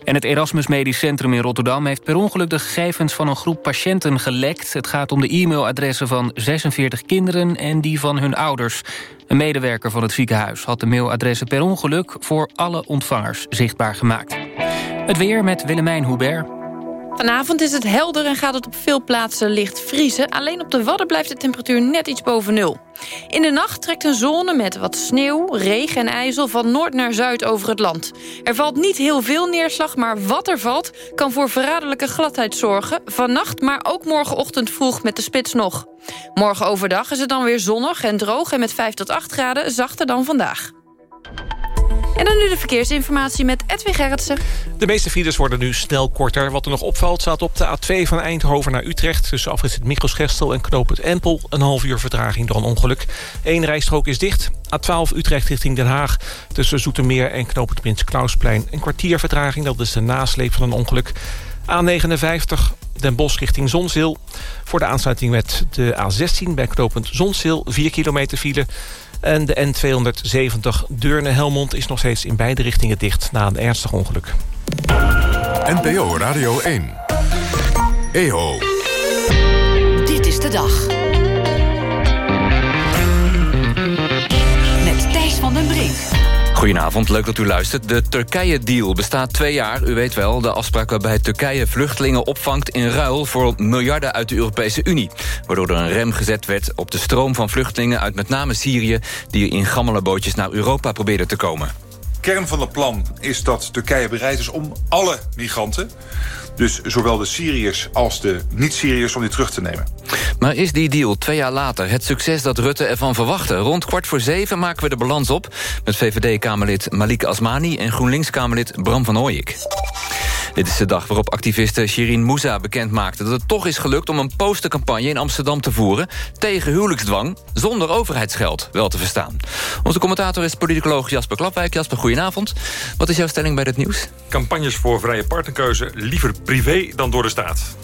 En het Erasmus Medisch Centrum in Rotterdam heeft per ongeluk de gegevens van een groep patiënten gelekt. Het gaat om de e-mailadressen van 46 kinderen en die van hun ouders. Een medewerker van het ziekenhuis had de mailadressen per ongeluk voor alle ontvangers zichtbaar gemaakt. Het weer met Willemijn Hubert. Vanavond is het helder en gaat het op veel plaatsen licht vriezen. Alleen op de Wadden blijft de temperatuur net iets boven nul. In de nacht trekt een zone met wat sneeuw, regen en ijzel... van noord naar zuid over het land. Er valt niet heel veel neerslag, maar wat er valt... kan voor verraderlijke gladheid zorgen. Vannacht, maar ook morgenochtend vroeg met de spits nog. Morgen overdag is het dan weer zonnig en droog... en met 5 tot 8 graden zachter dan vandaag. En dan nu de verkeersinformatie met Edwin Gerritsen. De meeste files worden nu snel korter. Wat er nog opvalt staat op de A2 van Eindhoven naar Utrecht... tussen afrit het en Knoop het Empel... een half uur vertraging door een ongeluk. Eén rijstrook is dicht. A12 Utrecht richting Den Haag tussen Zoetermeer en Knoop Prins Klausplein. Een kwartier vertraging, dat is de nasleep van een ongeluk. A59 Den Bosch richting Zonzeel. Voor de aansluiting met de A16 bij knooppunt Zonzeel... 4 kilometer file... En de N270 Deurne-Helmond is nog steeds in beide richtingen dicht... na een ernstig ongeluk. NPO Radio 1. EO. Dit is de dag. Goedenavond, leuk dat u luistert. De Turkije-deal bestaat twee jaar. U weet wel, de afspraak waarbij Turkije vluchtelingen opvangt... in ruil voor miljarden uit de Europese Unie. Waardoor er een rem gezet werd op de stroom van vluchtelingen... uit met name Syrië, die in gammele bootjes naar Europa probeerden te komen. Kern van het plan is dat Turkije bereid is om alle migranten... Dus zowel de Syriërs als de niet-Syriërs om die terug te nemen. Maar is die deal twee jaar later het succes dat Rutte ervan verwachtte? Rond kwart voor zeven maken we de balans op... met VVD-Kamerlid Malik Asmani en GroenLinks-Kamerlid Bram van Ooyik. Dit is de dag waarop activiste Shirin Moussa bekend maakte... dat het toch is gelukt om een postercampagne in Amsterdam te voeren... tegen huwelijksdwang, zonder overheidsgeld, wel te verstaan. Onze commentator is politicoloog Jasper Klapwijk. Jasper, goedenavond. Wat is jouw stelling bij dit nieuws? Campagnes voor vrije partnerkeuze liever privé dan door de staat.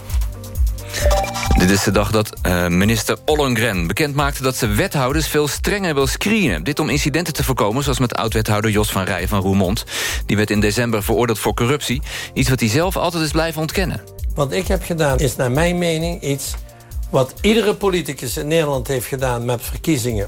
Dit is de dag dat uh, minister Ollongren bekend maakte dat ze wethouders veel strenger wil screenen. Dit om incidenten te voorkomen, zoals met oud-wethouder Jos van Rijen van Roermond. Die werd in december veroordeeld voor corruptie. Iets wat hij zelf altijd is blijven ontkennen. Wat ik heb gedaan is naar mijn mening iets... wat iedere politicus in Nederland heeft gedaan met verkiezingen.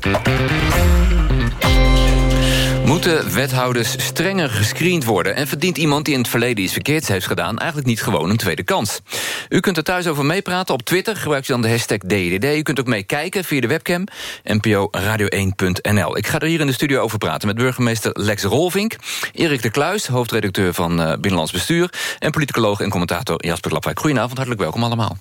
Moeten wethouders strenger gescreend worden... en verdient iemand die in het verleden iets verkeerds heeft gedaan... eigenlijk niet gewoon een tweede kans? U kunt er thuis over meepraten op Twitter. Gebruikt u dan de hashtag DDD. U kunt ook meekijken via de webcam nporadio1.nl. Ik ga er hier in de studio over praten met burgemeester Lex Rolvink... Erik de Kluis, hoofdredacteur van uh, Binnenlands Bestuur... en politicoloog en commentator Jasper Klapwijk. Goedenavond, hartelijk welkom allemaal.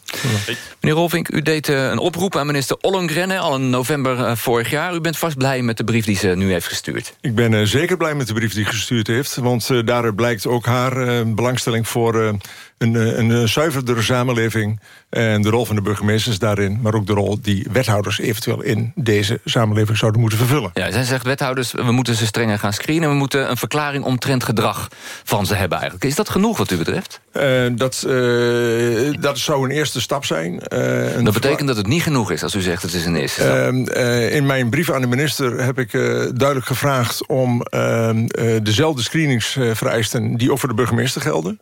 Meneer Rolvink, u deed uh, een oproep aan minister Ollongren... al in november uh, vorig jaar. U bent vast blij met de brief die ze nu heeft gestuurd. Ik ben zeker blij met de brief die gestuurd heeft. Want uh, daaruit blijkt ook haar uh, belangstelling voor een, een, een zuiverder samenleving... en de rol van de burgemeesters daarin... maar ook de rol die wethouders eventueel in deze samenleving zouden moeten vervullen. Ja, zij zegt wethouders, we moeten ze strenger gaan screenen... we moeten een verklaring omtrent gedrag van ze hebben eigenlijk. Is dat genoeg wat u betreft? dat, dat zou een eerste stap zijn. dat betekent dat het niet genoeg is als u zegt het is een eerste stap? in mijn brief aan de minister heb ik duidelijk gevraagd... om dezelfde screeningsvereisten die ook voor de burgemeester gelden...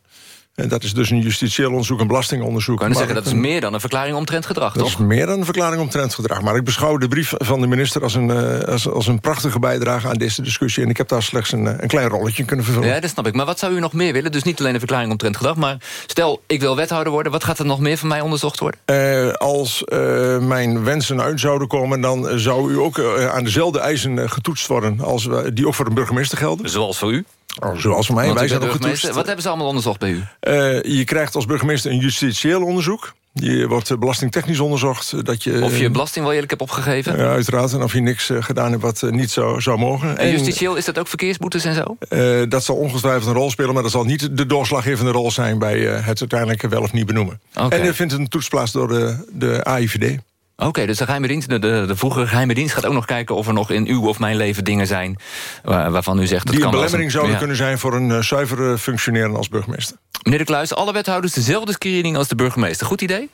En dat is dus een justitieel onderzoek, een belastingonderzoek. Kan zeggen, dat is meer dan een verklaring omtrent gedrag, dat toch? Dat is meer dan een verklaring omtrent gedrag. Maar ik beschouw de brief van de minister als een, uh, als, als een prachtige bijdrage aan deze discussie. En ik heb daar slechts een, een klein rolletje kunnen vervullen. Ja, dat snap ik. Maar wat zou u nog meer willen? Dus niet alleen een verklaring omtrent gedrag, maar stel, ik wil wethouder worden. Wat gaat er nog meer van mij onderzocht worden? Uh, als uh, mijn wensen uit zouden komen, dan zou u ook aan dezelfde eisen getoetst worden... als die ook voor een burgemeester gelden. Zoals voor u? Oh, zoals mij, wij zijn ook getoetst. Wat hebben ze allemaal onderzocht bij u? Uh, je krijgt als burgemeester een justitieel onderzoek. Je wordt belastingtechnisch onderzocht. Dat je, of je belasting wel eerlijk hebt opgegeven? Ja, uiteraard. En of je niks gedaan hebt wat niet zou, zou mogen. En justitieel, is dat ook verkeersboetes en zo? Uh, dat zal ongetwijfeld een rol spelen... maar dat zal niet de doorslaggevende rol zijn... bij het uiteindelijk wel of niet benoemen. Okay. En er vindt een toets plaats door de, de AIVD. Oké, okay, dus de geheime dienst, de, de, de vroegere geheime dienst gaat ook nog kijken... of er nog in uw of mijn leven dingen zijn waar, waarvan u zegt... Dat Die kan een belemmering zouden ja. kunnen zijn... voor een uh, zuivere functioneren als burgemeester. Meneer de Kluis, alle wethouders dezelfde screening als de burgemeester. Goed idee?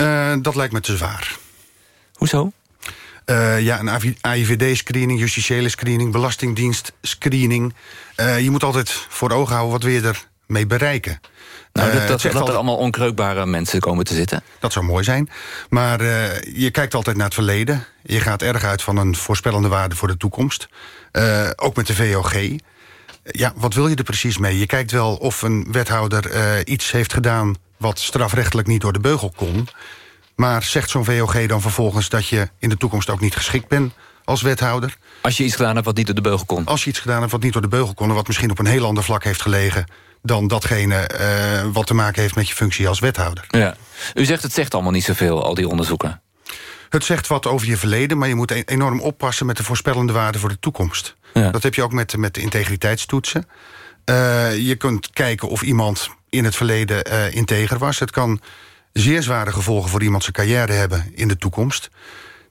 Uh, dat lijkt me te zwaar. Hoezo? Uh, ja, een AIVD-screening, justitiële screening, belastingdienst-screening. Uh, je moet altijd voor ogen houden wat wil je ermee bereiken. Nou, dat, dat, dat er allemaal onkreukbare mensen komen te zitten. Dat zou mooi zijn. Maar uh, je kijkt altijd naar het verleden. Je gaat erg uit van een voorspellende waarde voor de toekomst. Uh, ook met de VOG. Ja, wat wil je er precies mee? Je kijkt wel of een wethouder uh, iets heeft gedaan... wat strafrechtelijk niet door de beugel kon. Maar zegt zo'n VOG dan vervolgens dat je in de toekomst ook niet geschikt bent als wethouder? Als je iets gedaan hebt wat niet door de beugel kon? Als je iets gedaan hebt wat niet door de beugel kon... en wat misschien op een heel ander vlak heeft gelegen dan datgene uh, wat te maken heeft met je functie als wethouder. Ja. U zegt het zegt allemaal niet zoveel, al die onderzoeken. Het zegt wat over je verleden, maar je moet e- enorm oppassen... met de voorspellende waarde voor de toekomst. Dat heb je ook met, met de integriteitstoetsen. Uh, je kunt kijken of iemand in het verleden uh, integer was. Het kan zeer zware gevolgen voor iemand zijn carrière hebben in de toekomst.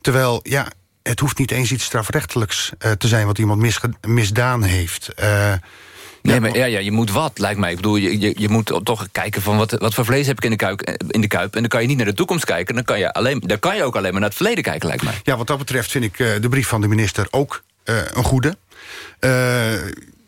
Terwijl, ja, het hoeft niet eens iets strafrechtelijks uh, te zijn... wat iemand misdaan heeft. Nee, maar ja, ja, je moet wat, lijkt mij. Ik bedoel, je, je, je moet toch kijken van wat, wat voor vlees heb ik in de, kuip, in de kuip. En dan kan je niet naar de toekomst kijken. Dan kan je, alleen, dan kan je ook alleen maar naar het verleden kijken, lijkt mij. Ja, wat dat betreft vind ik de brief van de minister ook uh, een goede. Uh,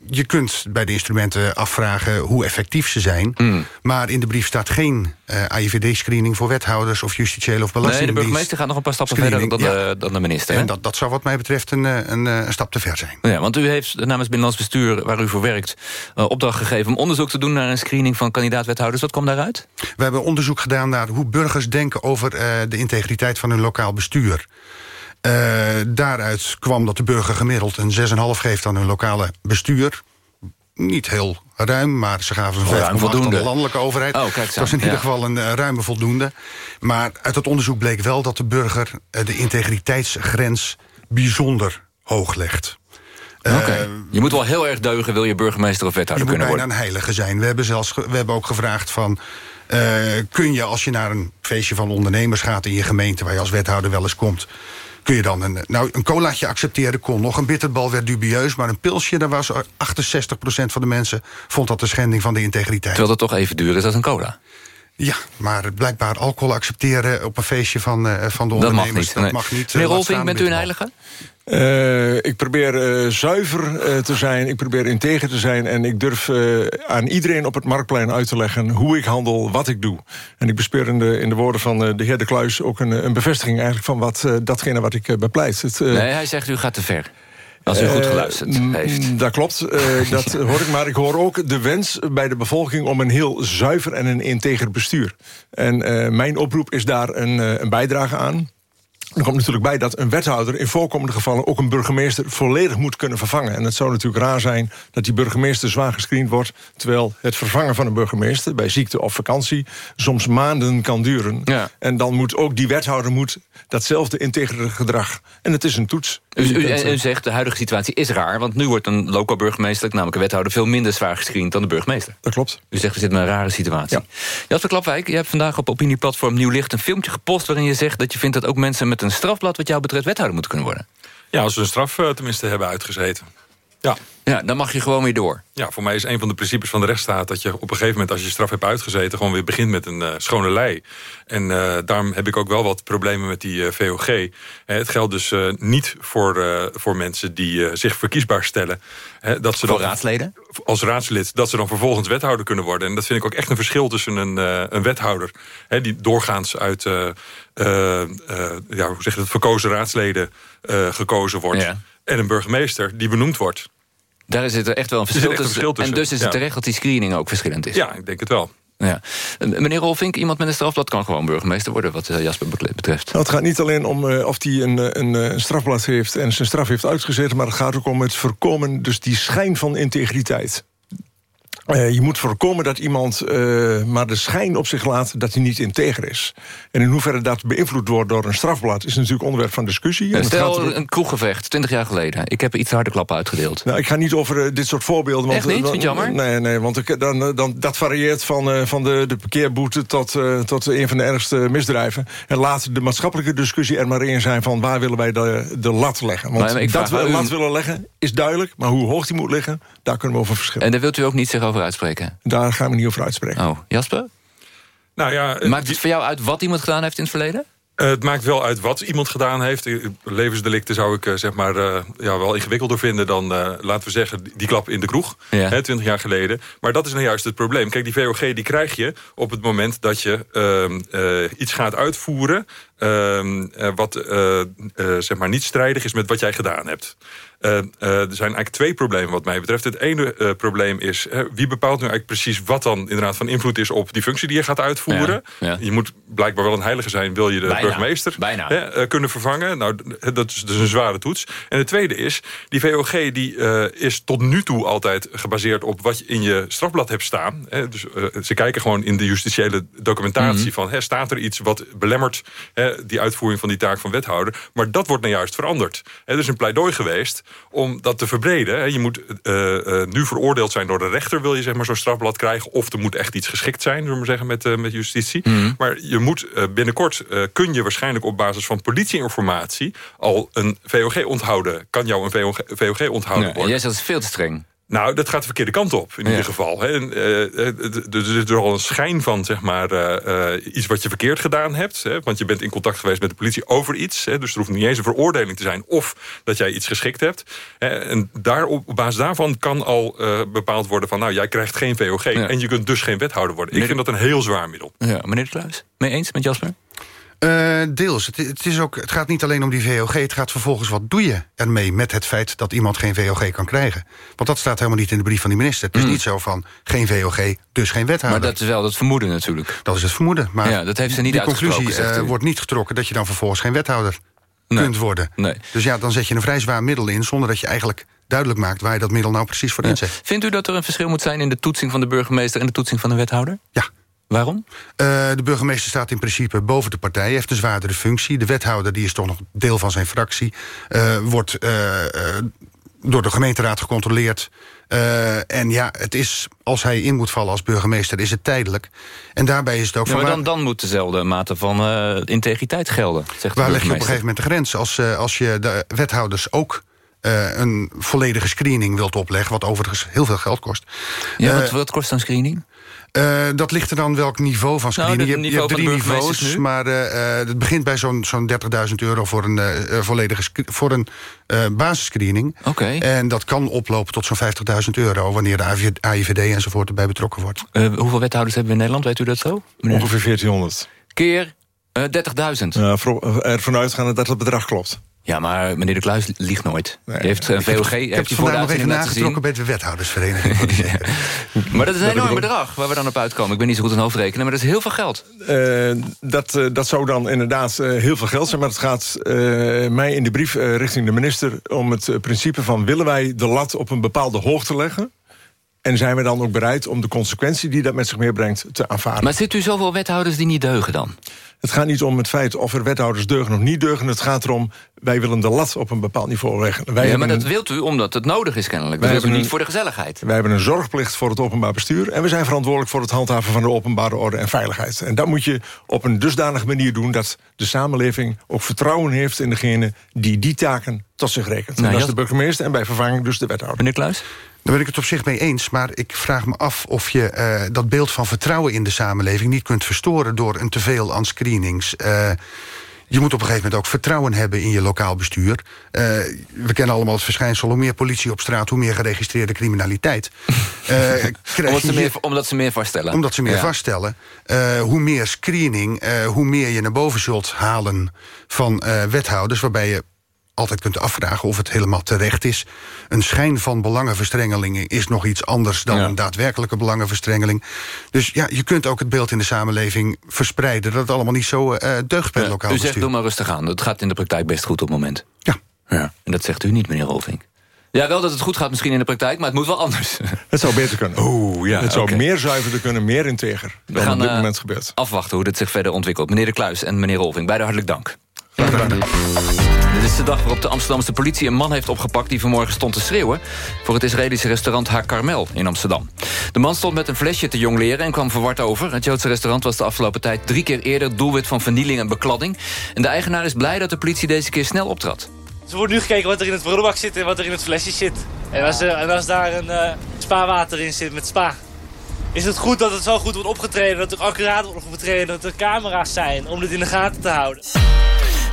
je kunt bij de instrumenten afvragen hoe effectief ze zijn. Mm. Maar in de brief staat geen uh, AIVD-screening voor wethouders... of justitiële of belastingdienst. Nee, de burgemeester gaat nog een paar stappen verder dan, ja. de, dan de minister. En dat, dat zou wat mij betreft een, een, een, stap te ver zijn. Ja, want u heeft namens Binnenlands Bestuur, waar u voor werkt... Uh, opdracht gegeven om onderzoek te doen naar een screening van kandidaat-wethouders. Wat kwam daaruit? We hebben onderzoek gedaan naar hoe burgers denken... over uh, de integriteit van hun lokaal bestuur. Uh, daaruit kwam dat de burger gemiddeld een 6,5 geeft aan hun lokale bestuur. Niet heel ruim, maar ze gaven een ruim voldoende. de landelijke overheid. Oh, kijk dat was in ieder geval een uh, ruime voldoende. Maar uit het onderzoek bleek wel dat de burger uh, de integriteitsgrens bijzonder hoog legt. Uh, okay. Je moet wel heel erg deugen, wil je burgemeester of wethouder kunnen worden. Je moet bijna een heilige zijn. We hebben, zelfs we hebben ook gevraagd van... Kun je als je naar een feestje van ondernemers gaat in je gemeente... waar je als wethouder wel eens komt... kun je dan een, nou, een colaatje accepteren kon nog. Een bitterbal werd dubieus, maar een pilsje... daar was 68% van de mensen vond dat de schending van de integriteit. Terwijl dat toch even duur is als een cola. Ja, maar blijkbaar alcohol accepteren op een feestje van, uh, van de ondernemers... Dat mag niet. Dat mag niet Meneer Rolfing, bent u een heilige? Uh, ik probeer uh, zuiver uh, te zijn, ik probeer integer te zijn... en ik durf aan iedereen op het Marktplein uit te leggen... hoe ik handel, wat ik doe. En ik bespeur in de, in de woorden van de heer De Kluis... ook een, een bevestiging eigenlijk van wat, datgene wat ik bepleit. Het, nee, hij zegt u gaat te ver. Als u goed geluisterd uh, heeft. Dat klopt, uh, dat hoor ik. Maar ik hoor ook de wens bij de bevolking... om een heel zuiver en een integer bestuur. En uh, mijn oproep is daar een, een bijdrage aan. Er komt natuurlijk bij dat een wethouder in voorkomende gevallen... ook een burgemeester volledig moet kunnen vervangen. En het zou natuurlijk raar zijn dat die burgemeester zwaar gescreend wordt... terwijl het vervangen van een burgemeester bij ziekte of vakantie... soms maanden kan duren. Ja. En dan moet ook die wethouder moet datzelfde integere gedrag. En het is een toets. U, u, u, zegt de huidige situatie is raar... want nu wordt een lokaal burgemeester, namelijk een wethouder... veel minder zwaar gescreend dan de burgemeester. Dat klopt. U zegt we zitten in een rare situatie. Ja. Jasper Klapwijk, je hebt vandaag op opinieplatform Nieuw Licht... een filmpje gepost waarin je zegt dat je vindt... dat ook mensen met een strafblad wat jou betreft wethouder moeten kunnen worden. Ja, als ze een straf uh, tenminste hebben uitgezeten. Ja. ja, dan mag je gewoon weer door. Ja, voor mij is een van de principes van de rechtsstaat... dat je op een gegeven moment, als je straf hebt uitgezeten... gewoon weer begint met een uh, schone lei. En uh, daarom heb ik ook wel wat problemen met die uh, VOG. het geldt dus niet voor, voor mensen die zich verkiesbaar stellen. dat ze voor dan, raadsleden? Als raadslid, dat ze dan vervolgens wethouder kunnen worden. En dat vind ik ook echt een verschil tussen een, een wethouder... die doorgaans uit ja, hoe zeg je dat, verkozen raadsleden gekozen wordt... Ja. en een burgemeester die benoemd wordt. Daar zit er echt wel een verschil, echt een verschil tussen. En dus is het terecht dat die screening ook verschillend is. Ja, ik denk het wel. Ja. Meneer Rolfink, iemand met een strafblad kan gewoon burgemeester worden... wat Jasper betreft. Het gaat niet alleen om uh, of hij een, een, een, strafblad heeft... en zijn straf heeft uitgezet... maar het gaat ook om het voorkomen, dus die schijn van integriteit. Uh, je moet voorkomen dat iemand uh, maar de schijn op zich laat... dat hij niet integer is. En in hoeverre dat beïnvloed wordt door een strafblad... is natuurlijk onderwerp van discussie. En Stel gaat... een kroeggevecht, 20 jaar geleden. Ik heb iets harde klappen uitgedeeld. Nou, ik ga niet over uh, dit soort voorbeelden. Want, Echt niet? Vind je jammer? Nee, nee want ik, dan, dan, dat varieert van, van de, de parkeerboete... Tot, tot een van de ergste misdrijven. En laat de maatschappelijke discussie er maar in zijn... van waar willen wij de, de lat leggen. Want maar, dat we een u... lat willen leggen is duidelijk... maar hoe hoog die moet liggen, daar kunnen we over verschillen. En daar wilt u ook niet zich over uitspreken? Daar gaan we niet over uitspreken. Oh, Jasper? Nou ja, Maakt het voor jou uit wat iemand gedaan heeft in het verleden? Uh, het maakt wel uit wat iemand gedaan heeft. Levensdelicten zou ik zeg maar, uh, ja, wel ingewikkelder vinden dan, laten we zeggen, die klap in de kroeg. Ja. Hè, 20 jaar geleden. Maar dat is nou juist het probleem. Kijk, die VOG die krijg je op het moment dat je ehm, iets gaat uitvoeren... Ehm, wat zeg maar niet strijdig is met wat jij gedaan hebt. Uh, er zijn eigenlijk twee problemen wat mij betreft. Het ene probleem is, wie bepaalt nu eigenlijk precies... wat dan inderdaad van invloed is op die functie die je gaat uitvoeren. Je moet blijkbaar wel een heilige zijn... wil je de burgemeester kunnen vervangen. Nou, dat is dus een zware toets. En het tweede is, die VOG die, is tot nu toe altijd gebaseerd... op wat je in je strafblad hebt staan. Dus ze kijken gewoon in de justitiële documentatie... Mhm. van staat er iets wat belemmert die uitvoering van die taak van wethouder. Maar dat wordt nou juist veranderd. Er is een pleidooi geweest om dat te verbreden. Je moet uh, nu veroordeeld zijn door de rechter... wil je zeg maar, zo'n strafblad krijgen. Of er moet echt iets geschikt zijn, zullen we zeggen, met, uh, met justitie. Mhm. Maar je moet binnenkort... kun je waarschijnlijk op basis van politieinformatie... al een VOG onthouden. Kan jou een VOG, VOG onthouden worden. En jij zegt dat is veel te streng. Nou, dat gaat de verkeerde kant op, in ieder geval. Hè. Uh, er is er al een schijn van, zeg maar, uh, iets wat je verkeerd gedaan hebt. Hè, want je bent in contact geweest met de politie over iets. Hè, dus er hoeft niet eens een veroordeling te zijn... of dat jij iets geschikt hebt. Hè, en daar, op basis daarvan kan al uh, bepaald worden van... nou, jij krijgt geen VOG en je kunt dus geen wethouder worden. Ik vind dat een heel zwaar middel. Ja, meneer de Kluis, mee eens met Jasper? Uh, deels. Het, het, is ook, het gaat niet alleen om die VOG. Het gaat vervolgens, wat doe je ermee met het feit... dat iemand geen VOG kan krijgen? Want dat staat helemaal niet in de brief van die minister. Het is hmm. niet zo van, geen VOG, dus geen wethouder. Maar dat is wel het vermoeden natuurlijk. Dat is het vermoeden. Maar ja, dat heeft ze niet die conclusie uh, wordt niet getrokken... dat je dan vervolgens geen wethouder kunt worden. Nee. Dus ja, dan zet je een vrij zwaar middel in... zonder dat je eigenlijk duidelijk maakt waar je dat middel nou precies voor inzet. Vindt u dat er een verschil moet zijn in de toetsing van de burgemeester... en de toetsing van de wethouder? Ja. Waarom? Uh, de burgemeester staat in principe boven de partij, heeft een zwaardere functie. De wethouder, die is toch nog deel van zijn fractie... Uh, wordt uh, door de gemeenteraad gecontroleerd. en ja, het is, als hij in moet vallen als burgemeester, is het tijdelijk. En daarbij is het ook... Ja, maar dan, dan moet dezelfde mate van integriteit gelden, zegt Waar leg je op een gegeven moment de grens? Als, als je de wethouders ook een volledige screening wilt opleggen... wat overigens heel veel geld kost. Ja, wat, wat kost een screening? Uh, dat ligt er dan welk niveau van screening. Nou, je, je, hebt drie niveaus, maar uh, het begint bij zo'n zo'n 30.000 euro voor een uh, volledige voor een basisscreening. Oké. En dat kan oplopen tot zo'n 50.000 euro wanneer de AIVD enzovoort erbij betrokken wordt. hoeveel wethouders hebben we in Nederland? Weet u dat zo? Meneer? Ongeveer 1400. Keer 30.000. ervan uitgaande dat het bedrag klopt. Ja, maar meneer de Kluis liegt nooit. Nee, heeft een VOG... Ik heb, het vandaag nog even nagetrokken bij de wethoudersvereniging. maar dat is een enorm bedrag waar we dan op uitkomen. Ik ben niet zo goed in hoofdrekenen, maar dat is heel veel geld. Uh, dat, uh, dat zou dan inderdaad uh, heel veel geld zijn. Maar het gaat mij in de brief richting de minister... om het principe van willen wij de lat op een bepaalde hoogte leggen... En zijn we dan ook bereid om de consequentie die dat met zich meebrengt te aanvaarden. Maar zit u zoveel wethouders die niet deugen dan? Het gaat niet om het feit of er wethouders deugen of niet deugen. Het gaat erom, wij willen de lat op een bepaald niveau leggen. Wij ja, maar dat wilt u omdat het nodig is kennelijk. Dat wilt u niet voor de gezelligheid. Wij hebben een zorgplicht voor het openbaar bestuur... en we zijn verantwoordelijk voor het handhaven van de openbare orde en veiligheid. En dat moet je op een dusdanige manier doen... dat de samenleving ook vertrouwen heeft in degene die die taken tot zich rekent. Nou, dat is de burgemeester en bij vervanging dus de wethouder. Meneer Kluis? Daar ben ik het op zich mee eens, maar ik vraag me af of je uh, dat beeld van vertrouwen in de samenleving niet kunt verstoren door een teveel aan screenings. Uh, je moet op een gegeven moment ook vertrouwen hebben in je lokaal bestuur. Uh, we kennen allemaal het verschijnsel... hoe meer politie op straat, hoe meer geregistreerde criminaliteit. omdat, ze meer, omdat ze meer vaststellen. Omdat ze meer ja. vaststellen. hoe meer screening, hoe meer je naar boven zult halen van wethouders... waarbij je altijd kunt afvragen of het helemaal terecht is. Een schijn van belangenverstrengeling is nog iets anders... dan een daadwerkelijke belangenverstrengeling. Dus ja, je kunt ook het beeld in de samenleving verspreiden... dat het allemaal niet zo uh, deugt bij ja, lokaal U zegt, doe maar rustig aan. Het gaat in de praktijk best goed op het moment. Ja. ja. En dat zegt u niet, meneer Rolvink. Ja, wel dat het goed gaat misschien in de praktijk, maar het moet wel anders. Het zou beter kunnen. Oeh, ja, het zou meer zuiverder kunnen, meer integer dan gaan, op dit uh, moment gebeurt. afwachten hoe dit zich verder ontwikkelt. Meneer De Kluis en meneer Rolving, beide hartelijk dank. Dit is de dag waarop de Amsterdamse politie een man heeft opgepakt... die vanmorgen stond te schreeuwen voor het Israëlische restaurant Ha Carmel in Amsterdam. De man stond met een flesje te jongleren en kwam verward over. Het Joodse restaurant was de afgelopen tijd drie keer eerder... doelwit van vernieling en bekladding. En de eigenaar is blij dat de politie deze keer snel optrad. Er wordt nu gekeken wat er in het prullenbak zit en wat er in het flesje zit. En als, er, daar een uh, spaarwater in zit met spa... is het goed dat het zo goed wordt opgetreden, dat er accuraat wordt opgetreden... dat er camera's zijn om dit in de gaten te houden.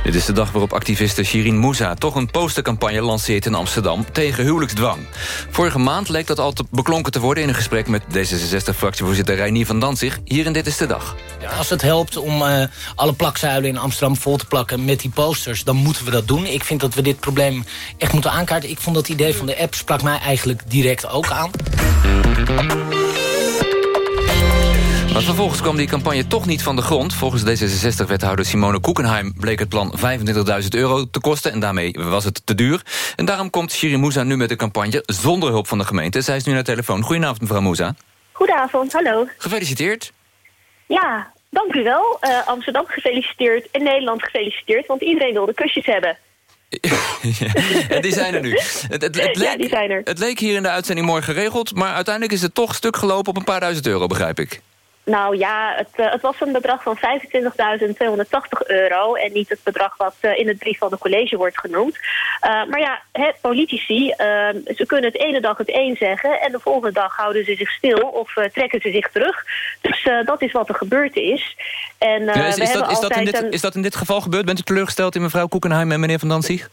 Dit is de dag waarop activiste Shirin Moussa... toch een postercampagne lanceert in Amsterdam tegen huwelijksdwang. Vorige maand leek dat al te beklonken te worden... in een gesprek met D66-fractievoorzitter Reinier van Danzig... hier in Dit is de Dag. Als het helpt om uh, alle plakzuilen in Amsterdam vol te plakken met die posters... dan moeten we dat doen. Ik vind dat we dit probleem echt moeten aankaarten. Ik vond dat idee van de app sprak mij eigenlijk direct ook aan. Maar vervolgens kwam die campagne toch niet van de grond. Volgens D66-wethouder Simone Koekenheim bleek het plan 25.000 euro te kosten... en daarmee was het te duur. En daarom komt Shirin Moussa nu met de campagne zonder hulp van de gemeente. Zij is nu naar telefoon. Goedenavond, mevrouw Moussa. Goedenavond, hallo. Gefeliciteerd. Ja, dank u wel. Uh, Amsterdam gefeliciteerd en Nederland gefeliciteerd... want iedereen wilde kusjes hebben. ja, die zijn er nu. Het, het, het, leek, ja, die zijn er. het leek hier in de uitzending mooi geregeld... maar uiteindelijk is het toch stuk gelopen op een paar duizend euro, begrijp ik. Nou ja, het, uh, het was een bedrag van 25.280 euro... en niet het bedrag wat uh, in het brief van de college wordt genoemd. Uh, maar ja, he, politici, ze kunnen het ene dag het een zeggen... en de volgende dag houden ze zich stil of trekken ze zich terug. Dus dat is wat er gebeurd is. En, ja, is, is, dat, is, dat in dit, een... is dat in dit geval gebeurd? Bent u teleurgesteld in mevrouw Koekenheim en meneer Van Danzig?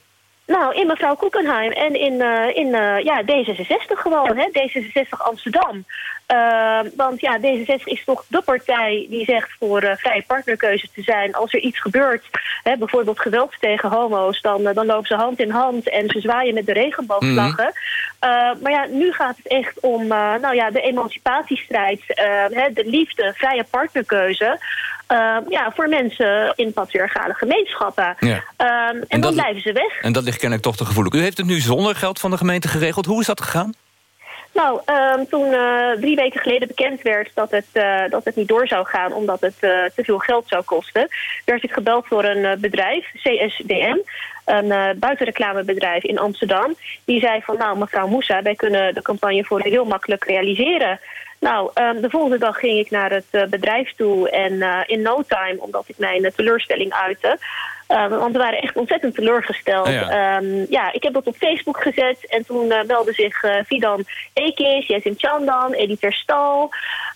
Nou, in mevrouw Koekenheim en in, uh, in uh, ja, D66 gewoon, hè? D66 Amsterdam. Uh, want ja, D66 is toch de partij die zegt voor vrije partnerkeuze te zijn. Als er iets gebeurt, hè, bijvoorbeeld geweld tegen homo's... Dan, dan lopen ze hand in hand en ze zwaaien met de regenboogvlaggen. Mm. maar ja, nu gaat het echt om nou ja, de emancipatiestrijd, hè, de liefde, vrije partnerkeuze... Uh, ja, voor mensen in patriarchale gemeenschappen. Ja. Uh, en, en dan blijven ze weg. En dat ligt kennelijk toch te gevoelig. U heeft het nu zonder geld van de gemeente geregeld. Hoe is dat gegaan? Nou, um, toen uh, drie weken geleden bekend werd dat het, uh, dat het niet door zou gaan... omdat het uh, te veel geld zou kosten... werd ik gebeld door een bedrijf, CSDM... een buitenreclamebedrijf in Amsterdam. Die zei van, nou mevrouw Moussa, wij kunnen de campagne voor u heel makkelijk realiseren... Nou, um, de volgende dag ging ik naar het uh, bedrijf toe en uh, in no time, omdat ik mijn uh, teleurstelling uitte. want we waren echt ontzettend teleurgesteld. Ja, um, ja, ik heb dat op Facebook gezet en toen belde zich Fidan Ekis, Jessim Chandan, Edith Stal.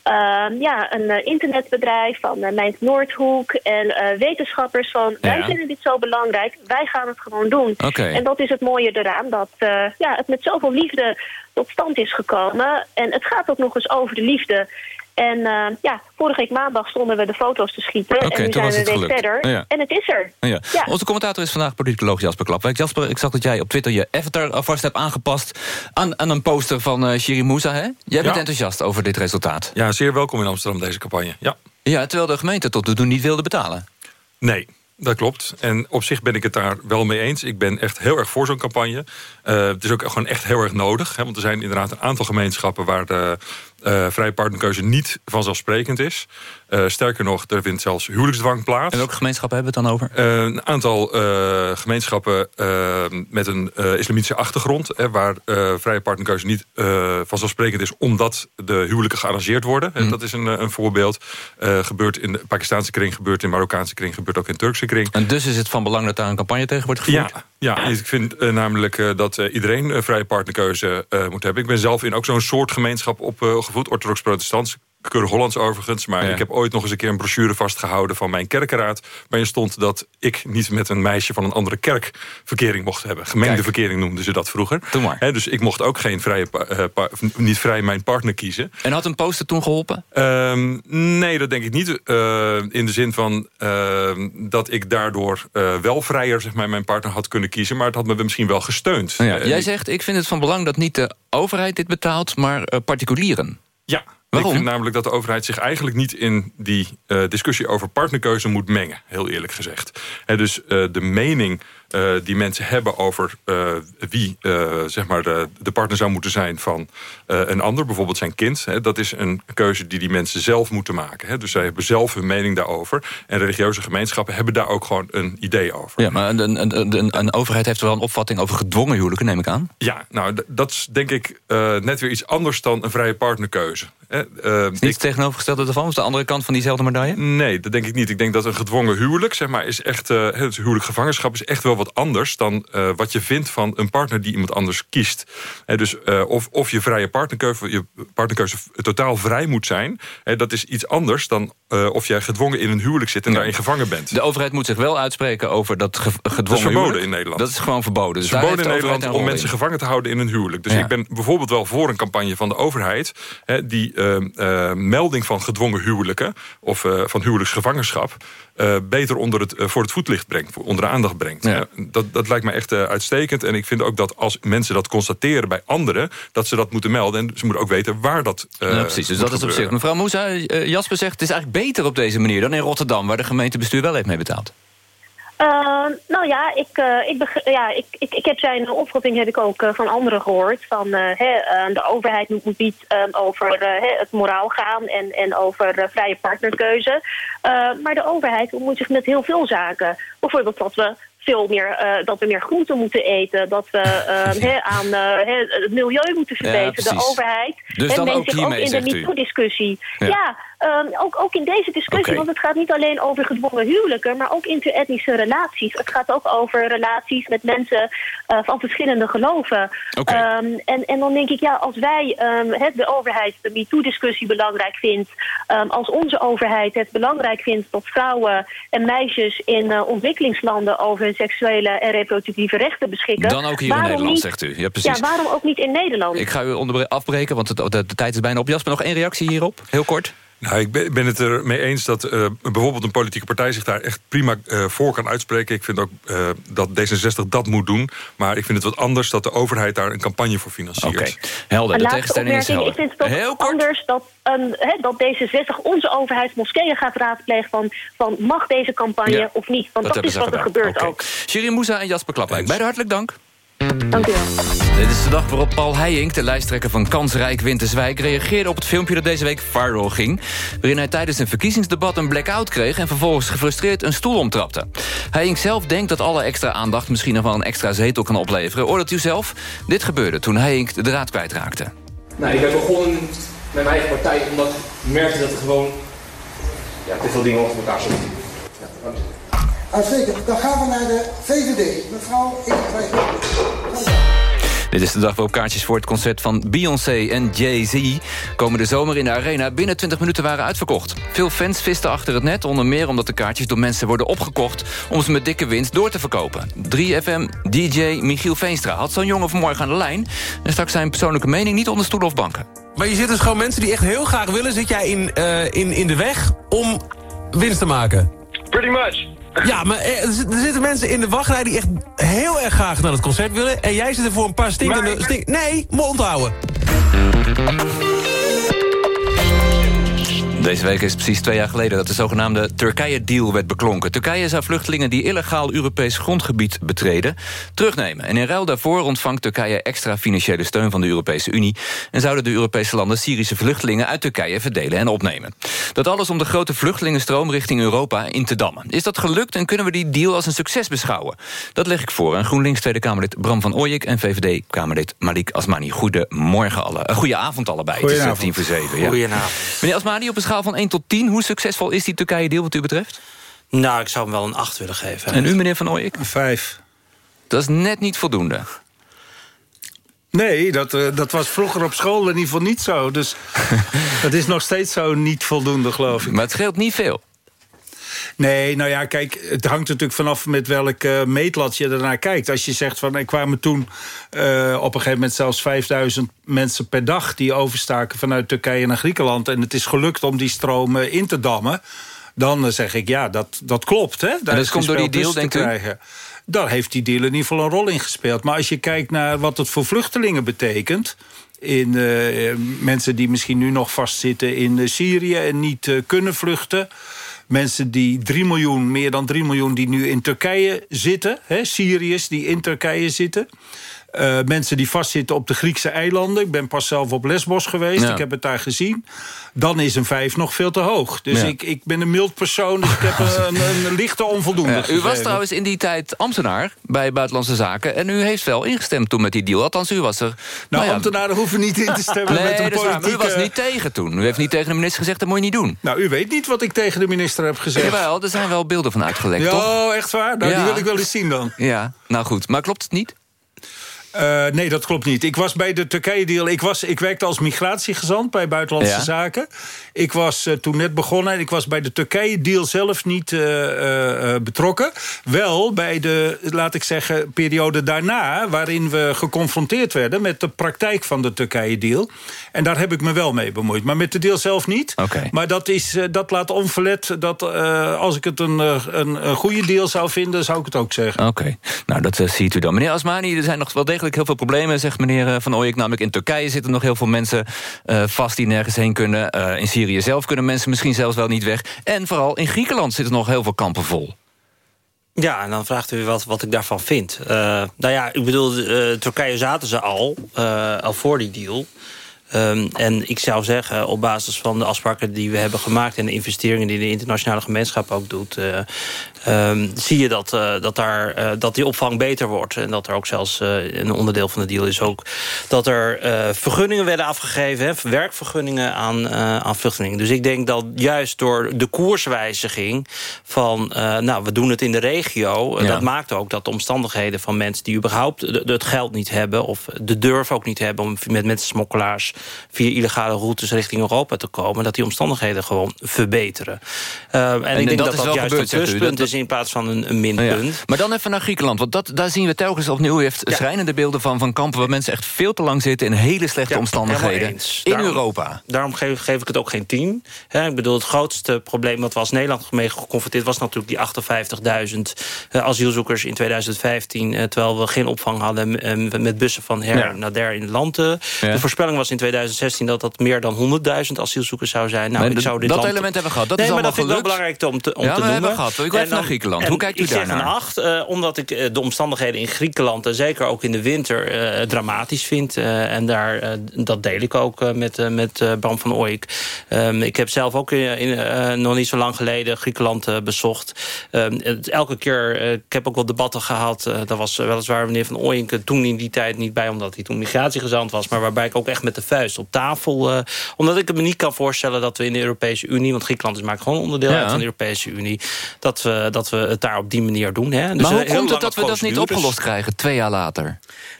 Um, ja, een internetbedrijf van uh, Mijn Noordhoek en wetenschappers van... Ja. wij vinden dit zo belangrijk, wij gaan het gewoon doen. Okay. En dat is het mooie eraan, dat ja, het met zoveel liefde tot stand is gekomen. En het gaat ook nog eens over de liefde. En uh, ja, vorige week maandag stonden we de foto's te schieten. Okay, en nu zijn we een week verder. Ja. En het is er. Ja. ja. Onze commentator is vandaag politicoloog Jasper Klapwijk. Jasper, ik zag dat jij op Twitter je avatar alvast hebt aangepast... aan, aan een poster van uh, Shiri Moussa, hè? Jij bent enthousiast over dit resultaat. Ja, zeer welkom in Amsterdam, deze campagne. Ja, ja terwijl de gemeente tot nu toe niet wilde betalen. Nee, dat klopt. En op zich ben ik het daar wel mee eens. Ik ben echt heel erg voor zo'n campagne. Uh, het is ook gewoon echt heel erg nodig. Hè, want er zijn inderdaad een aantal gemeenschappen... waar de uh, vrije partnerkeuze niet vanzelfsprekend is. Uh, sterker nog, er vindt zelfs huwelijksdwang plaats. En welke gemeenschappen hebben we het dan over? Uh, een aantal gemeenschappen met een islamitische achtergrond... Hè, waar vrije partnerkeuze niet vanzelfsprekend is... omdat de huwelijken gearrangeerd worden. Mm. Dat is een, een voorbeeld. gebeurt in de Pakistaanse kring, gebeurt in de Marokkaanse kring... gebeurt ook in de Turkse kring. En dus is het van belang dat daar een campagne tegen wordt gevoerd? Ja, ja ik vind namelijk dat iedereen vrije partnerkeuze moet hebben. Ik ben zelf in ook zo'n soort gemeenschap opgevoed, orthodox-protestants keurig Hollands overigens. Maar ja. ik heb ooit nog eens een keer een brochure vastgehouden van mijn kerkenraad. Waarin stond dat ik niet met een meisje van een andere kerk verkering mocht hebben. Gemengde Kijk. verkering noemden ze dat vroeger. Doe maar. He, dus ik mocht ook geen vrije, uh, niet vrij mijn partner kiezen. En had een poster toen geholpen? Um, nee, dat denk ik niet. Uh, in de zin van uh, dat ik daardoor uh, wel vrijer zeg maar, mijn partner had kunnen kiezen. Maar het had me misschien wel gesteund. Ja, jij zegt, ik vind het van belang dat niet de overheid dit betaalt, maar particulieren. Ja, Waarom? Ik vind namelijk dat de overheid zich eigenlijk niet in die uh, discussie over partnerkeuze moet mengen. Heel eerlijk gezegd. He, dus uh, de mening uh, die mensen hebben over wie zeg maar de, de, partner zou moeten zijn van een ander. Bijvoorbeeld zijn kind. He, dat is een keuze die die mensen zelf moeten maken. He, dus zij hebben zelf hun mening daarover. En religieuze gemeenschappen hebben daar ook gewoon een idee over. Ja, maar een, een, een, een overheid heeft wel een opvatting over gedwongen huwelijken, neem ik aan? Ja, nou dat is denk ik net weer iets anders dan een vrije partnerkeuze. Is niet ik, tegenovergestelde ervan? Is de andere kant van diezelfde medaille? Nee, dat denk ik niet. Ik denk dat een gedwongen huwelijk, zeg maar, is echt... Het huwelijk gevangenschap is echt wel wat anders dan eh, wat je vindt van een partner die iemand anders kiest. Dus eh, of, of je vrije partnerkeuze, je partnerkeuze totaal vrij moet zijn, dat is iets anders dan eh, of jij gedwongen in een huwelijk zit en daarin gevangen bent. De overheid moet zich wel uitspreken over dat ge gedwongen Dat is verboden huwelijk. in Nederland. Dat is gewoon verboden. Dus verboden in Nederland om mensen in. gevangen te houden in een huwelijk. Dus Ja. ik ben bijvoorbeeld wel voor een campagne van de overheid... Die melding van gedwongen huwelijken... of van huwelijksgevangenschap... eh, beter onder het, eh, voor het voetlicht brengt, onder de aandacht brengt. Eh, dat, dat lijkt me echt eh, uitstekend. En ik vind ook dat als mensen dat constateren bij anderen... dat ze dat moeten melden. En ze moeten ook weten waar dat Ja, precies, dus dat is op zich. Mevrouw Moesa, eh, Jasper zegt... het is eigenlijk beter op deze manier dan in Rotterdam... waar de gemeentebestuur wel heeft mee betaald. Uh, nou ja, ik, uh, ik, ja ik, ik, ik heb zijn opvatting heb ik ook uh, van anderen gehoord. Van hè, uh, de overheid moet, niet uh, over het moraal gaan en, en over vrije partnerkeuze. Maar de overheid moet zich met heel veel zaken. Bijvoorbeeld dat we veel meer, dat we meer groenten moeten eten. Dat we aan he, het milieu moeten verbeteren. Ja, de overheid. Dus en dan ook hiermee, ook in de? MeToo-discussie. Ja. Ja, um, ook, ook in deze discussie. Want het gaat niet alleen over gedwongen huwelijken. Maar ook interetnische relaties. Het gaat ook over relaties met mensen uh, van verschillende geloven. Um, en, en dan denk ik, ja, als wij um, het, de overheid de MeToo-discussie belangrijk vindt. Als onze overheid het belangrijk vindt dat vrouwen en meisjes in uh, ontwikkelingslanden over hun seksuele en reproductieve rechten beschikken. Dan ook hier in Nederland, niet- zegt u. Ja, precies. Ja, waarom ook niet in Nederland? Ik ga u afbreken, want de, de tijd is bijna op. Jasper, nog één reactie hierop? Heel kort. Nou, ik ben, ben het er mee eens dat eh, bijvoorbeeld een politieke partij zich daar echt prima eh, voor kan uitspreken. Ik vind ook eh, dat D66 dat moet doen. Maar ik vind het wat anders dat de overheid daar een campagne voor financiert. Oké, helder. Een De laatste tegenstelling is helder. Ik vind het ook anders dat, um, hè, dat D66 onze overheid moskeeën gaat raadplegen van, van mag deze campagne Ja, of niet. Want dat, is wat er gedaan. gebeurt ook. Shirin Moussa en Jasper Klappijk. Beide hartelijk dank. Dank u wel. Dit is de dag waarop Paul Heijink, de lijsttrekker van Kansrijk Winterswijk... reageerde op het filmpje dat deze week viral ging... waarin hij tijdens een verkiezingsdebat een blackout kreeg... en vervolgens gefrustreerd een stoel omtrapte. Heijink zelf denkt dat alle extra aandacht... misschien nog wel een extra zetel kan opleveren. Oordeelt u zelf? Dit gebeurde toen Heijink de draad kwijtraakte. Nou, ik ben begonnen met mijn eigen partij omdat ik merkte dat er gewoon ja, te veel dingen over elkaar zitten. Uitstekend. Dan gaan we naar de VVD. Mevrouw Ingewijs. Dit is de dag waarop kaartjes voor het concert van Beyoncé en Jay-Z... komende zomer in de arena binnen 20 minuten waren uitverkocht. Veel fans visten achter het net, onder meer omdat de kaartjes door mensen worden opgekocht... om ze met dikke winst door te verkopen. 3FM-DJ Michiel Veenstra had zo'n jongen vanmorgen aan de lijn... en stak zijn persoonlijke mening niet onder stoelen of banken. Maar je zit dus gewoon mensen die echt heel graag willen... zit jij in, eh, in, in de weg om winst te maken? Pretty much. Ja, maar er, er zitten mensen in de wachtrij die echt heel erg graag naar het concert willen... en jij zit er voor een paar stinkende... Maar- Stink, nee, mond houden. Deze week is precies twee jaar geleden dat de zogenaamde Turkije-deal werd beklonken. Turkije zou vluchtelingen die illegaal Europees grondgebied betreden terugnemen. En in ruil daarvoor ontvangt Turkije extra financiële steun van de Europese Unie... en zouden de Europese landen Syrische vluchtelingen uit Turkije verdelen en opnemen. Dat alles om de grote vluchtelingenstroom richting Europa in te dammen. Is dat gelukt en kunnen we die deal als een succes beschouwen? Dat leg ik voor aan GroenLinks Tweede Kamerlid Bram van Ooyek... en VVD-Kamerlid Malik Asmani. Goedemorgen alle. Uh, goedenavond allebei. Het is Goedenavond. eh, tien voor zeven. Ja. Goedenavond. Meneer Asmani, op een schaal van 1 tot 10... hoe succesvol is die Turkije-deal wat u betreft? Nou, ik zou hem wel een 8 willen geven. En u, meneer Van Ooyek? Een 5. Dat is net niet voldoende. Nee, dat, eh, dat was vroeger op school in ieder geval niet zo. Dus dat is nog steeds zo niet voldoende, geloof ik. Maar het scheelt niet veel. Nee, nou ja, kijk, het hangt natuurlijk vanaf met welk eh, meetlat je ernaar kijkt. Als je zegt van, er kwamen toen eh, op een gegeven moment zelfs 5000 mensen per dag... die overstaken vanuit Turkije naar Griekenland... en het is gelukt om die stromen in te dammen... dan eh, zeg ik, ja, dat, dat klopt. Hè? Daar dat is komt door geen die deal, u? krijgen. Daar heeft die deal in ieder geval een rol in gespeeld. Maar als je kijkt naar wat het voor vluchtelingen betekent... in mensen die misschien nu nog vastzitten in Syrië... en niet kunnen vluchten... Mensen die 3 miljoen, meer dan 3 miljoen die nu in Turkije zitten. Hè, Syriërs die in Turkije zitten. Eh, mensen die vastzitten op de Griekse eilanden. Ik ben pas zelf op Lesbos geweest, Ja. ik heb het daar gezien. Dan is een vijf nog veel te hoog. Dus Ja. ik, ik ben een mild persoon, dus ik heb een, een, een lichte onvoldoende Ja, u was trouwens in die tijd ambtenaar bij Buitenlandse Zaken... en u heeft wel ingestemd toen met die deal. Althans, u was er... Nou, ja, ambtenaren hoeven niet in te stemmen nee, met een maar politieke... U was niet tegen toen. U heeft niet tegen de minister gezegd, dat moet je niet doen. Nou, u weet niet wat ik tegen de minister heb gezegd. Jawel, er zijn wel beelden van uitgelekt, toch? oh, echt waar? Nou, die wil ik wel eens zien dan. Ja, nou goed. Maar klopt het niet? Eh, nee, dat klopt niet. Ik was bij de Turkije-deal. Ik, was, ik werkte als migratiegezant bij Buitenlandse Ja. Zaken. Ik was eh, toen net begonnen en ik was bij de Turkije-deal zelf niet eh, betrokken. Wel bij de, laat ik zeggen, periode daarna... waarin we geconfronteerd werden met de praktijk van de Turkije-deal. En daar heb ik me wel mee bemoeid. Maar met de deal zelf niet. Maar dat, is, dat laat onverlet dat als ik het een, een, een goede deal zou vinden... zou ik het ook zeggen. Oké, nou dat ziet u dan. Meneer Asmani, er zijn nog wel degelijk heel veel problemen... zegt meneer eh, Van Ooyek. Namelijk in Turkije zitten nog heel veel mensen eh, vast... die nergens heen kunnen. Eh, in Syrië zelf kunnen mensen misschien zelfs wel niet weg. En vooral in Griekenland zitten nog heel veel kampen vol. Ja, en dan vraagt u wat, wat ik daarvan vind. Eh, nou ja, ik bedoel, Turkije zaten ze al, al voor die deal. Ehm, en ik zou zeggen, op basis van de afspraken die we hebben gemaakt... en de investeringen die de internationale gemeenschap ook doet... ehm, zie je dat, eh, dat, daar, eh, dat die opvang beter wordt. En dat er ook zelfs eh, een onderdeel van de deal is ook... dat er vergunningen werden afgegeven, hè, werkvergunningen aan, aan vluchtelingen. Dus ik denk dat juist door de koerswijziging van... nou, we doen het in de regio... Ja. dat maakt ook dat de omstandigheden van mensen... die überhaupt het geld niet hebben... of de durf ook niet hebben om met mensensmokkelaars... via illegale routes richting Europa te komen... dat die omstandigheden gewoon verbeteren. Eh, en, en ik denk dat dat is juist gebeurd, pluspunt Dat- is in plaats van een, een Nou ja. minpunt. Maar dan even naar Griekenland, want dat, daar zien we telkens opnieuw... heeft schrijnende beelden van, van kampen waar mensen echt veel te lang zitten... in hele slechte Ja, omstandigheden in Daarom- Europa. Daarom geef, geef ik het ook geen 10. Hè, ik bedoel, het grootste probleem wat we als Nederland mee geconfronteerd... was natuurlijk die 58.000 eh, asielzoekers in 2015... eh, terwijl we geen opvang hadden eh, met bussen van her naar der in landen. Ja. De voorspelling was in 2016 dat dat meer dan 100.000 asielzoekers zou zijn. Nou, ik zou dit dat land... element hebben we gehad. Dat nee, is maar dat vind ik wel belangrijk om te, om Ja, te we noemen. hebben gehad. Ik wil even naar Griekenland. en Hoe kijkt u ik zeg daarnaar? een 8, eh, omdat ik eh, de omstandigheden in Griekenland... en zeker ook in de winter eh, dramatisch vind. En daar, dat deel ik ook met, met Bram van Ooyek. Ehm, ik heb zelf ook in, in, nog niet zo lang geleden Griekenland bezocht. Ehm, het- elke keer, ik heb ook wel debatten gehad. eh daar was weliswaar meneer van Ooyek toen in die tijd niet bij... omdat hij toen migratiegezant was. Maar waarbij ik ook echt met de vuist op tafel... omdat ik me niet kan voorstellen dat we in de Europese Unie... want Griekenland is maar gewoon onderdeel Ja. uit van de Europese Unie... dat we, dat we het daar op die manier doen. Hè. Dus maar hoe komt het dat we dat niet opgelost krijgen, twee jaar later?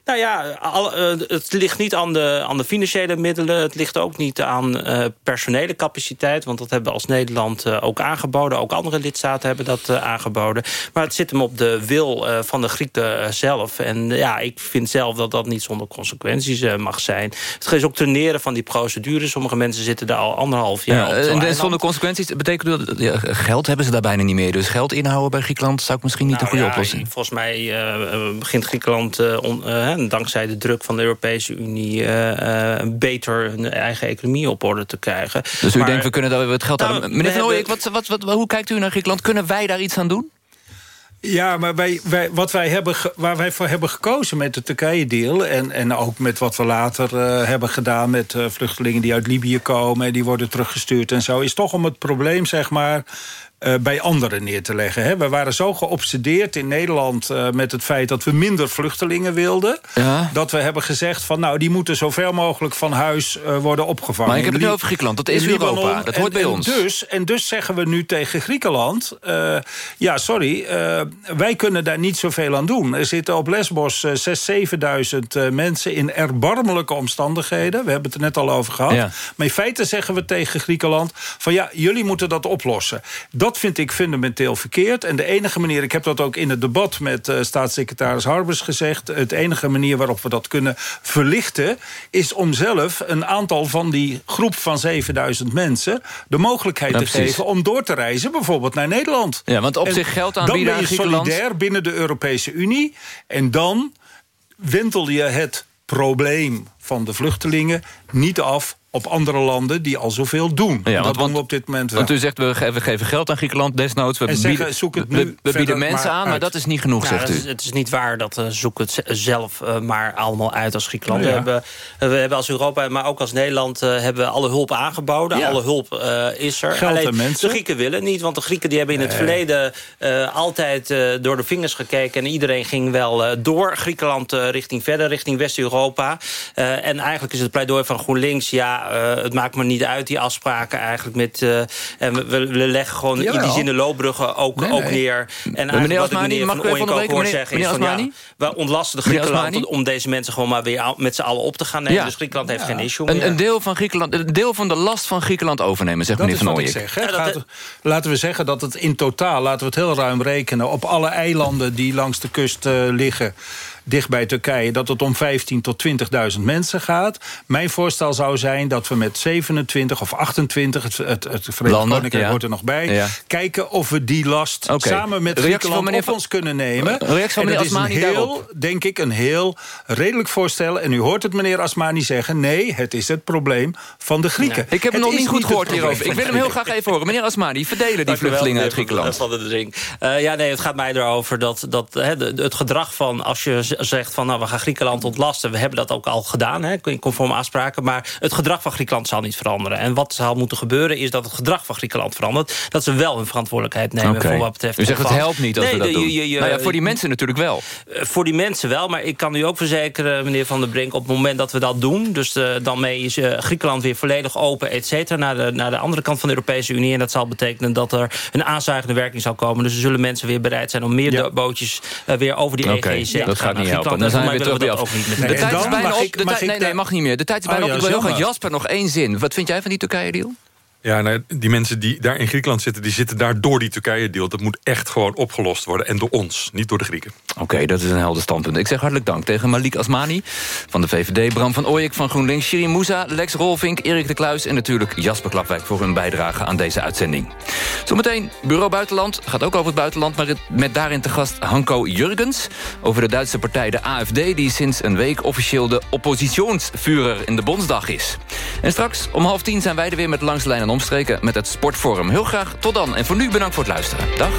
Nou ja, al, eh, het ligt niet aan de, aan de financiële middelen. Het ligt ook niet aan eh, personele capaciteit. Want dat hebben we als Nederland eh, ook aangeboden. Ook andere lidstaten hebben dat aangeboden. Maar het zit hem op de wil van de Grieken zelf. En ja, ik vind zelf dat dat niet zonder consequenties mag zijn. Het is ook traineren van die procedures. Sommige mensen zitten daar al anderhalf jaar Ja, op. en, eiland. zonder consequenties betekent dat... Ja, geld hebben ze daar bijna niet meer. Dus geld inhouden bij Griekenland zou ik misschien niet Nou de goede ja, oplossing. Volgens mij begint Griekenland on- dankzij de druk van de Europese Unie... eh, eh, beter hun eigen economie op orde te krijgen. Dus u Maar- denkt, we kunnen daar het geld Nou, aan... we Meneer Van wat, wat, wat, hoe kijkt u naar Griekenland? Kunnen wij daar iets aan doen? Ja, maar wij, wij, wat wij hebben, waar wij voor hebben gekozen met de Turkije-deal... En, en ook met wat we later eh, hebben gedaan met eh, vluchtelingen die uit Libië komen... en die worden teruggestuurd en zo... is toch om het probleem, zeg maar, eh, bij anderen neer te leggen. Hè. We waren zo geobsedeerd in Nederland eh, met het feit dat we minder vluchtelingen wilden... Ja. dat we hebben gezegd van nou, die moeten zoveel mogelijk van huis eh, worden opgevangen. Maar ik heb het nu over Griekenland. Dat is Libanon. Europa. Dat hoort En- bij en ons. Dus, en dus zeggen we nu tegen Griekenland... ja, sorry, wij kunnen daar niet zoveel aan doen. Er zitten op Lesbos eh 6.000, 7.000 eh, mensen in erbarmelijke omstandigheden. We hebben het er net al over gehad. Ja. Maar in feite zeggen we tegen Griekenland... van ja, jullie moeten dat oplossen. Dat vind ik fundamenteel verkeerd. En de enige manier, ik heb dat ook in het debat... met eh, staatssecretaris Harbers gezegd... het enige manier waarop we dat kunnen verlichten... is om zelf een aantal van die groep van 7000 mensen... de mogelijkheid Ja, te precies. geven om door te reizen, bijvoorbeeld naar Nederland. Ja, want op En zich geld aanbieden Dan ben je solidair binnen de Europese Unie. En dan wentel je het probleem van de vluchtelingen niet af op andere landen die al zoveel doen. Ja, dat want- doen we op dit moment wel. Want u zegt, we geven, we geven geld aan Griekenland desnoods. We, En zeggen, bieden, zoek het we- nu we, bieden mensen maar aan, maar uit. dat is niet genoeg, Nou, zegt u. is, het is niet waar dat uh, zoek het zelf uh, maar allemaal uit als Griekenland. Ja. we, hebben, we hebben als Europa, maar ook als Nederland... Uh, hebben we alle hulp aangeboden. Ja. Alle hulp uh, is er. Geld en Alleen, mensen. de Grieken willen niet. Want de Grieken die hebben in het Nee. verleden... Uh, altijd uh, door de vingers gekeken. En iedereen ging wel uh, door Griekenland uh, richting verder, richting West-Europa. Uh, en eigenlijk is het pleidooi van GroenLinks... ja, uh, het maakt me niet uit, die afspraken eigenlijk met... Uh, en we, leggen gewoon in die zin de loopbruggen ook, Nee, ook nee. neer. En eigenlijk wat ik Asmani, meneer mag Van Ooyenk ook hoor zeggen... is van, ja, we ontlasten de Griekenland om deze mensen gewoon maar weer met z'n allen op te gaan nemen. Ja. Dus Griekenland heeft geen issue Een, meer. een, deel van Griekenland, een deel van de last van Griekenland overnemen, zegt Dat meneer is Van wat ik Ooyek. zeg. Hè? Gaat- laten we zeggen dat het in totaal, laten we het heel ruim rekenen... op alle eilanden die langs de kust eh, liggen dicht bij Turkije... dat het om 15 tot 20.000 mensen gaat. Mijn voorstel zou zijn dat we met 27 of 28... het, het, het Verenigd Koninkrijk ja. hoort er nog bij... Ja. kijken of we die last samen met Reactie van Griekenland meneer op Van- ons kunnen nemen. Reactie van En meneer dat is een Asmani heel, daarop. denk ik, een heel redelijk voorstel. En u hoort het meneer Asmani zeggen... nee, het is het probleem van de Grieken. Ik heb hem Het nog niet goed gehoord hierover. Ik wil hem heel graag even horen. Meneer Asmani, verdelen die vluchtelingen uit Griekenland. Van de. Eh, ja, nee, het gaat mij erover dat, dat het gedrag van... als je zegt van nou, we gaan Griekenland ontlasten... we hebben dat ook al gedaan, hè, conform afspraken... maar het gedrag van Griekenland zal niet veranderen. En wat zal moeten gebeuren is dat het gedrag van Griekenland verandert... dat ze wel hun verantwoordelijkheid nemen voor wat betreft U zegt het helpt niet als Nee, we dat doen. je- je- je- nou ja, voor die mensen natuurlijk wel. eh, Voor die mensen wel, maar ik kan u ook verzekeren, meneer Van der Brink... op het moment dat we dat doen, dus eh, dan mee is eh, Griekenland weer volledig open, et cetera... Naar de, naar de andere kant van de Europese Unie. En dat zal betekenen dat er een aanzuigende werking zal komen. Dus er zullen mensen weer bereid zijn om meer Ja. bootjes weer over die EGC te gaan. dat gaat naar niet helpen. Dan zijn we terug bij af. De tijd is bijna mag op. nee, nee, mag niet meer. De tijd is bijna Oh, op. ja, Ik wil heel zeg graag maar. Jasper nog één zin. Wat vind jij van die Turkije-deal? Ja, nou, die mensen die daar in Griekenland zitten... die zitten daar door die Turkije-deal. Dat moet echt gewoon opgelost worden. En door ons, niet door de Grieken. Oké, dat is een helder standpunt. Ik zeg hartelijk dank tegen Malik Asmani van de VVD... Bram van Ooyek van GroenLinks, Shirin Moussa, Lex Rolvink... Erik de Kluis en natuurlijk Jasper Klapwijk... voor hun bijdrage aan deze uitzending. Zometeen Bureau Buitenland, gaat ook over het buitenland... maar met daarin te gast Hanko Jurgens... over de Duitse partij de AFD... die sinds een week officieel de oppositionsvuurder in de Bondsdag is. En straks om half tien zijn wij er weer met Langs de Lijn en Omstreken... met het Sportforum. Heel graag tot dan. En voor nu bedankt voor het luisteren. Dag.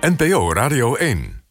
NPO Radio 1.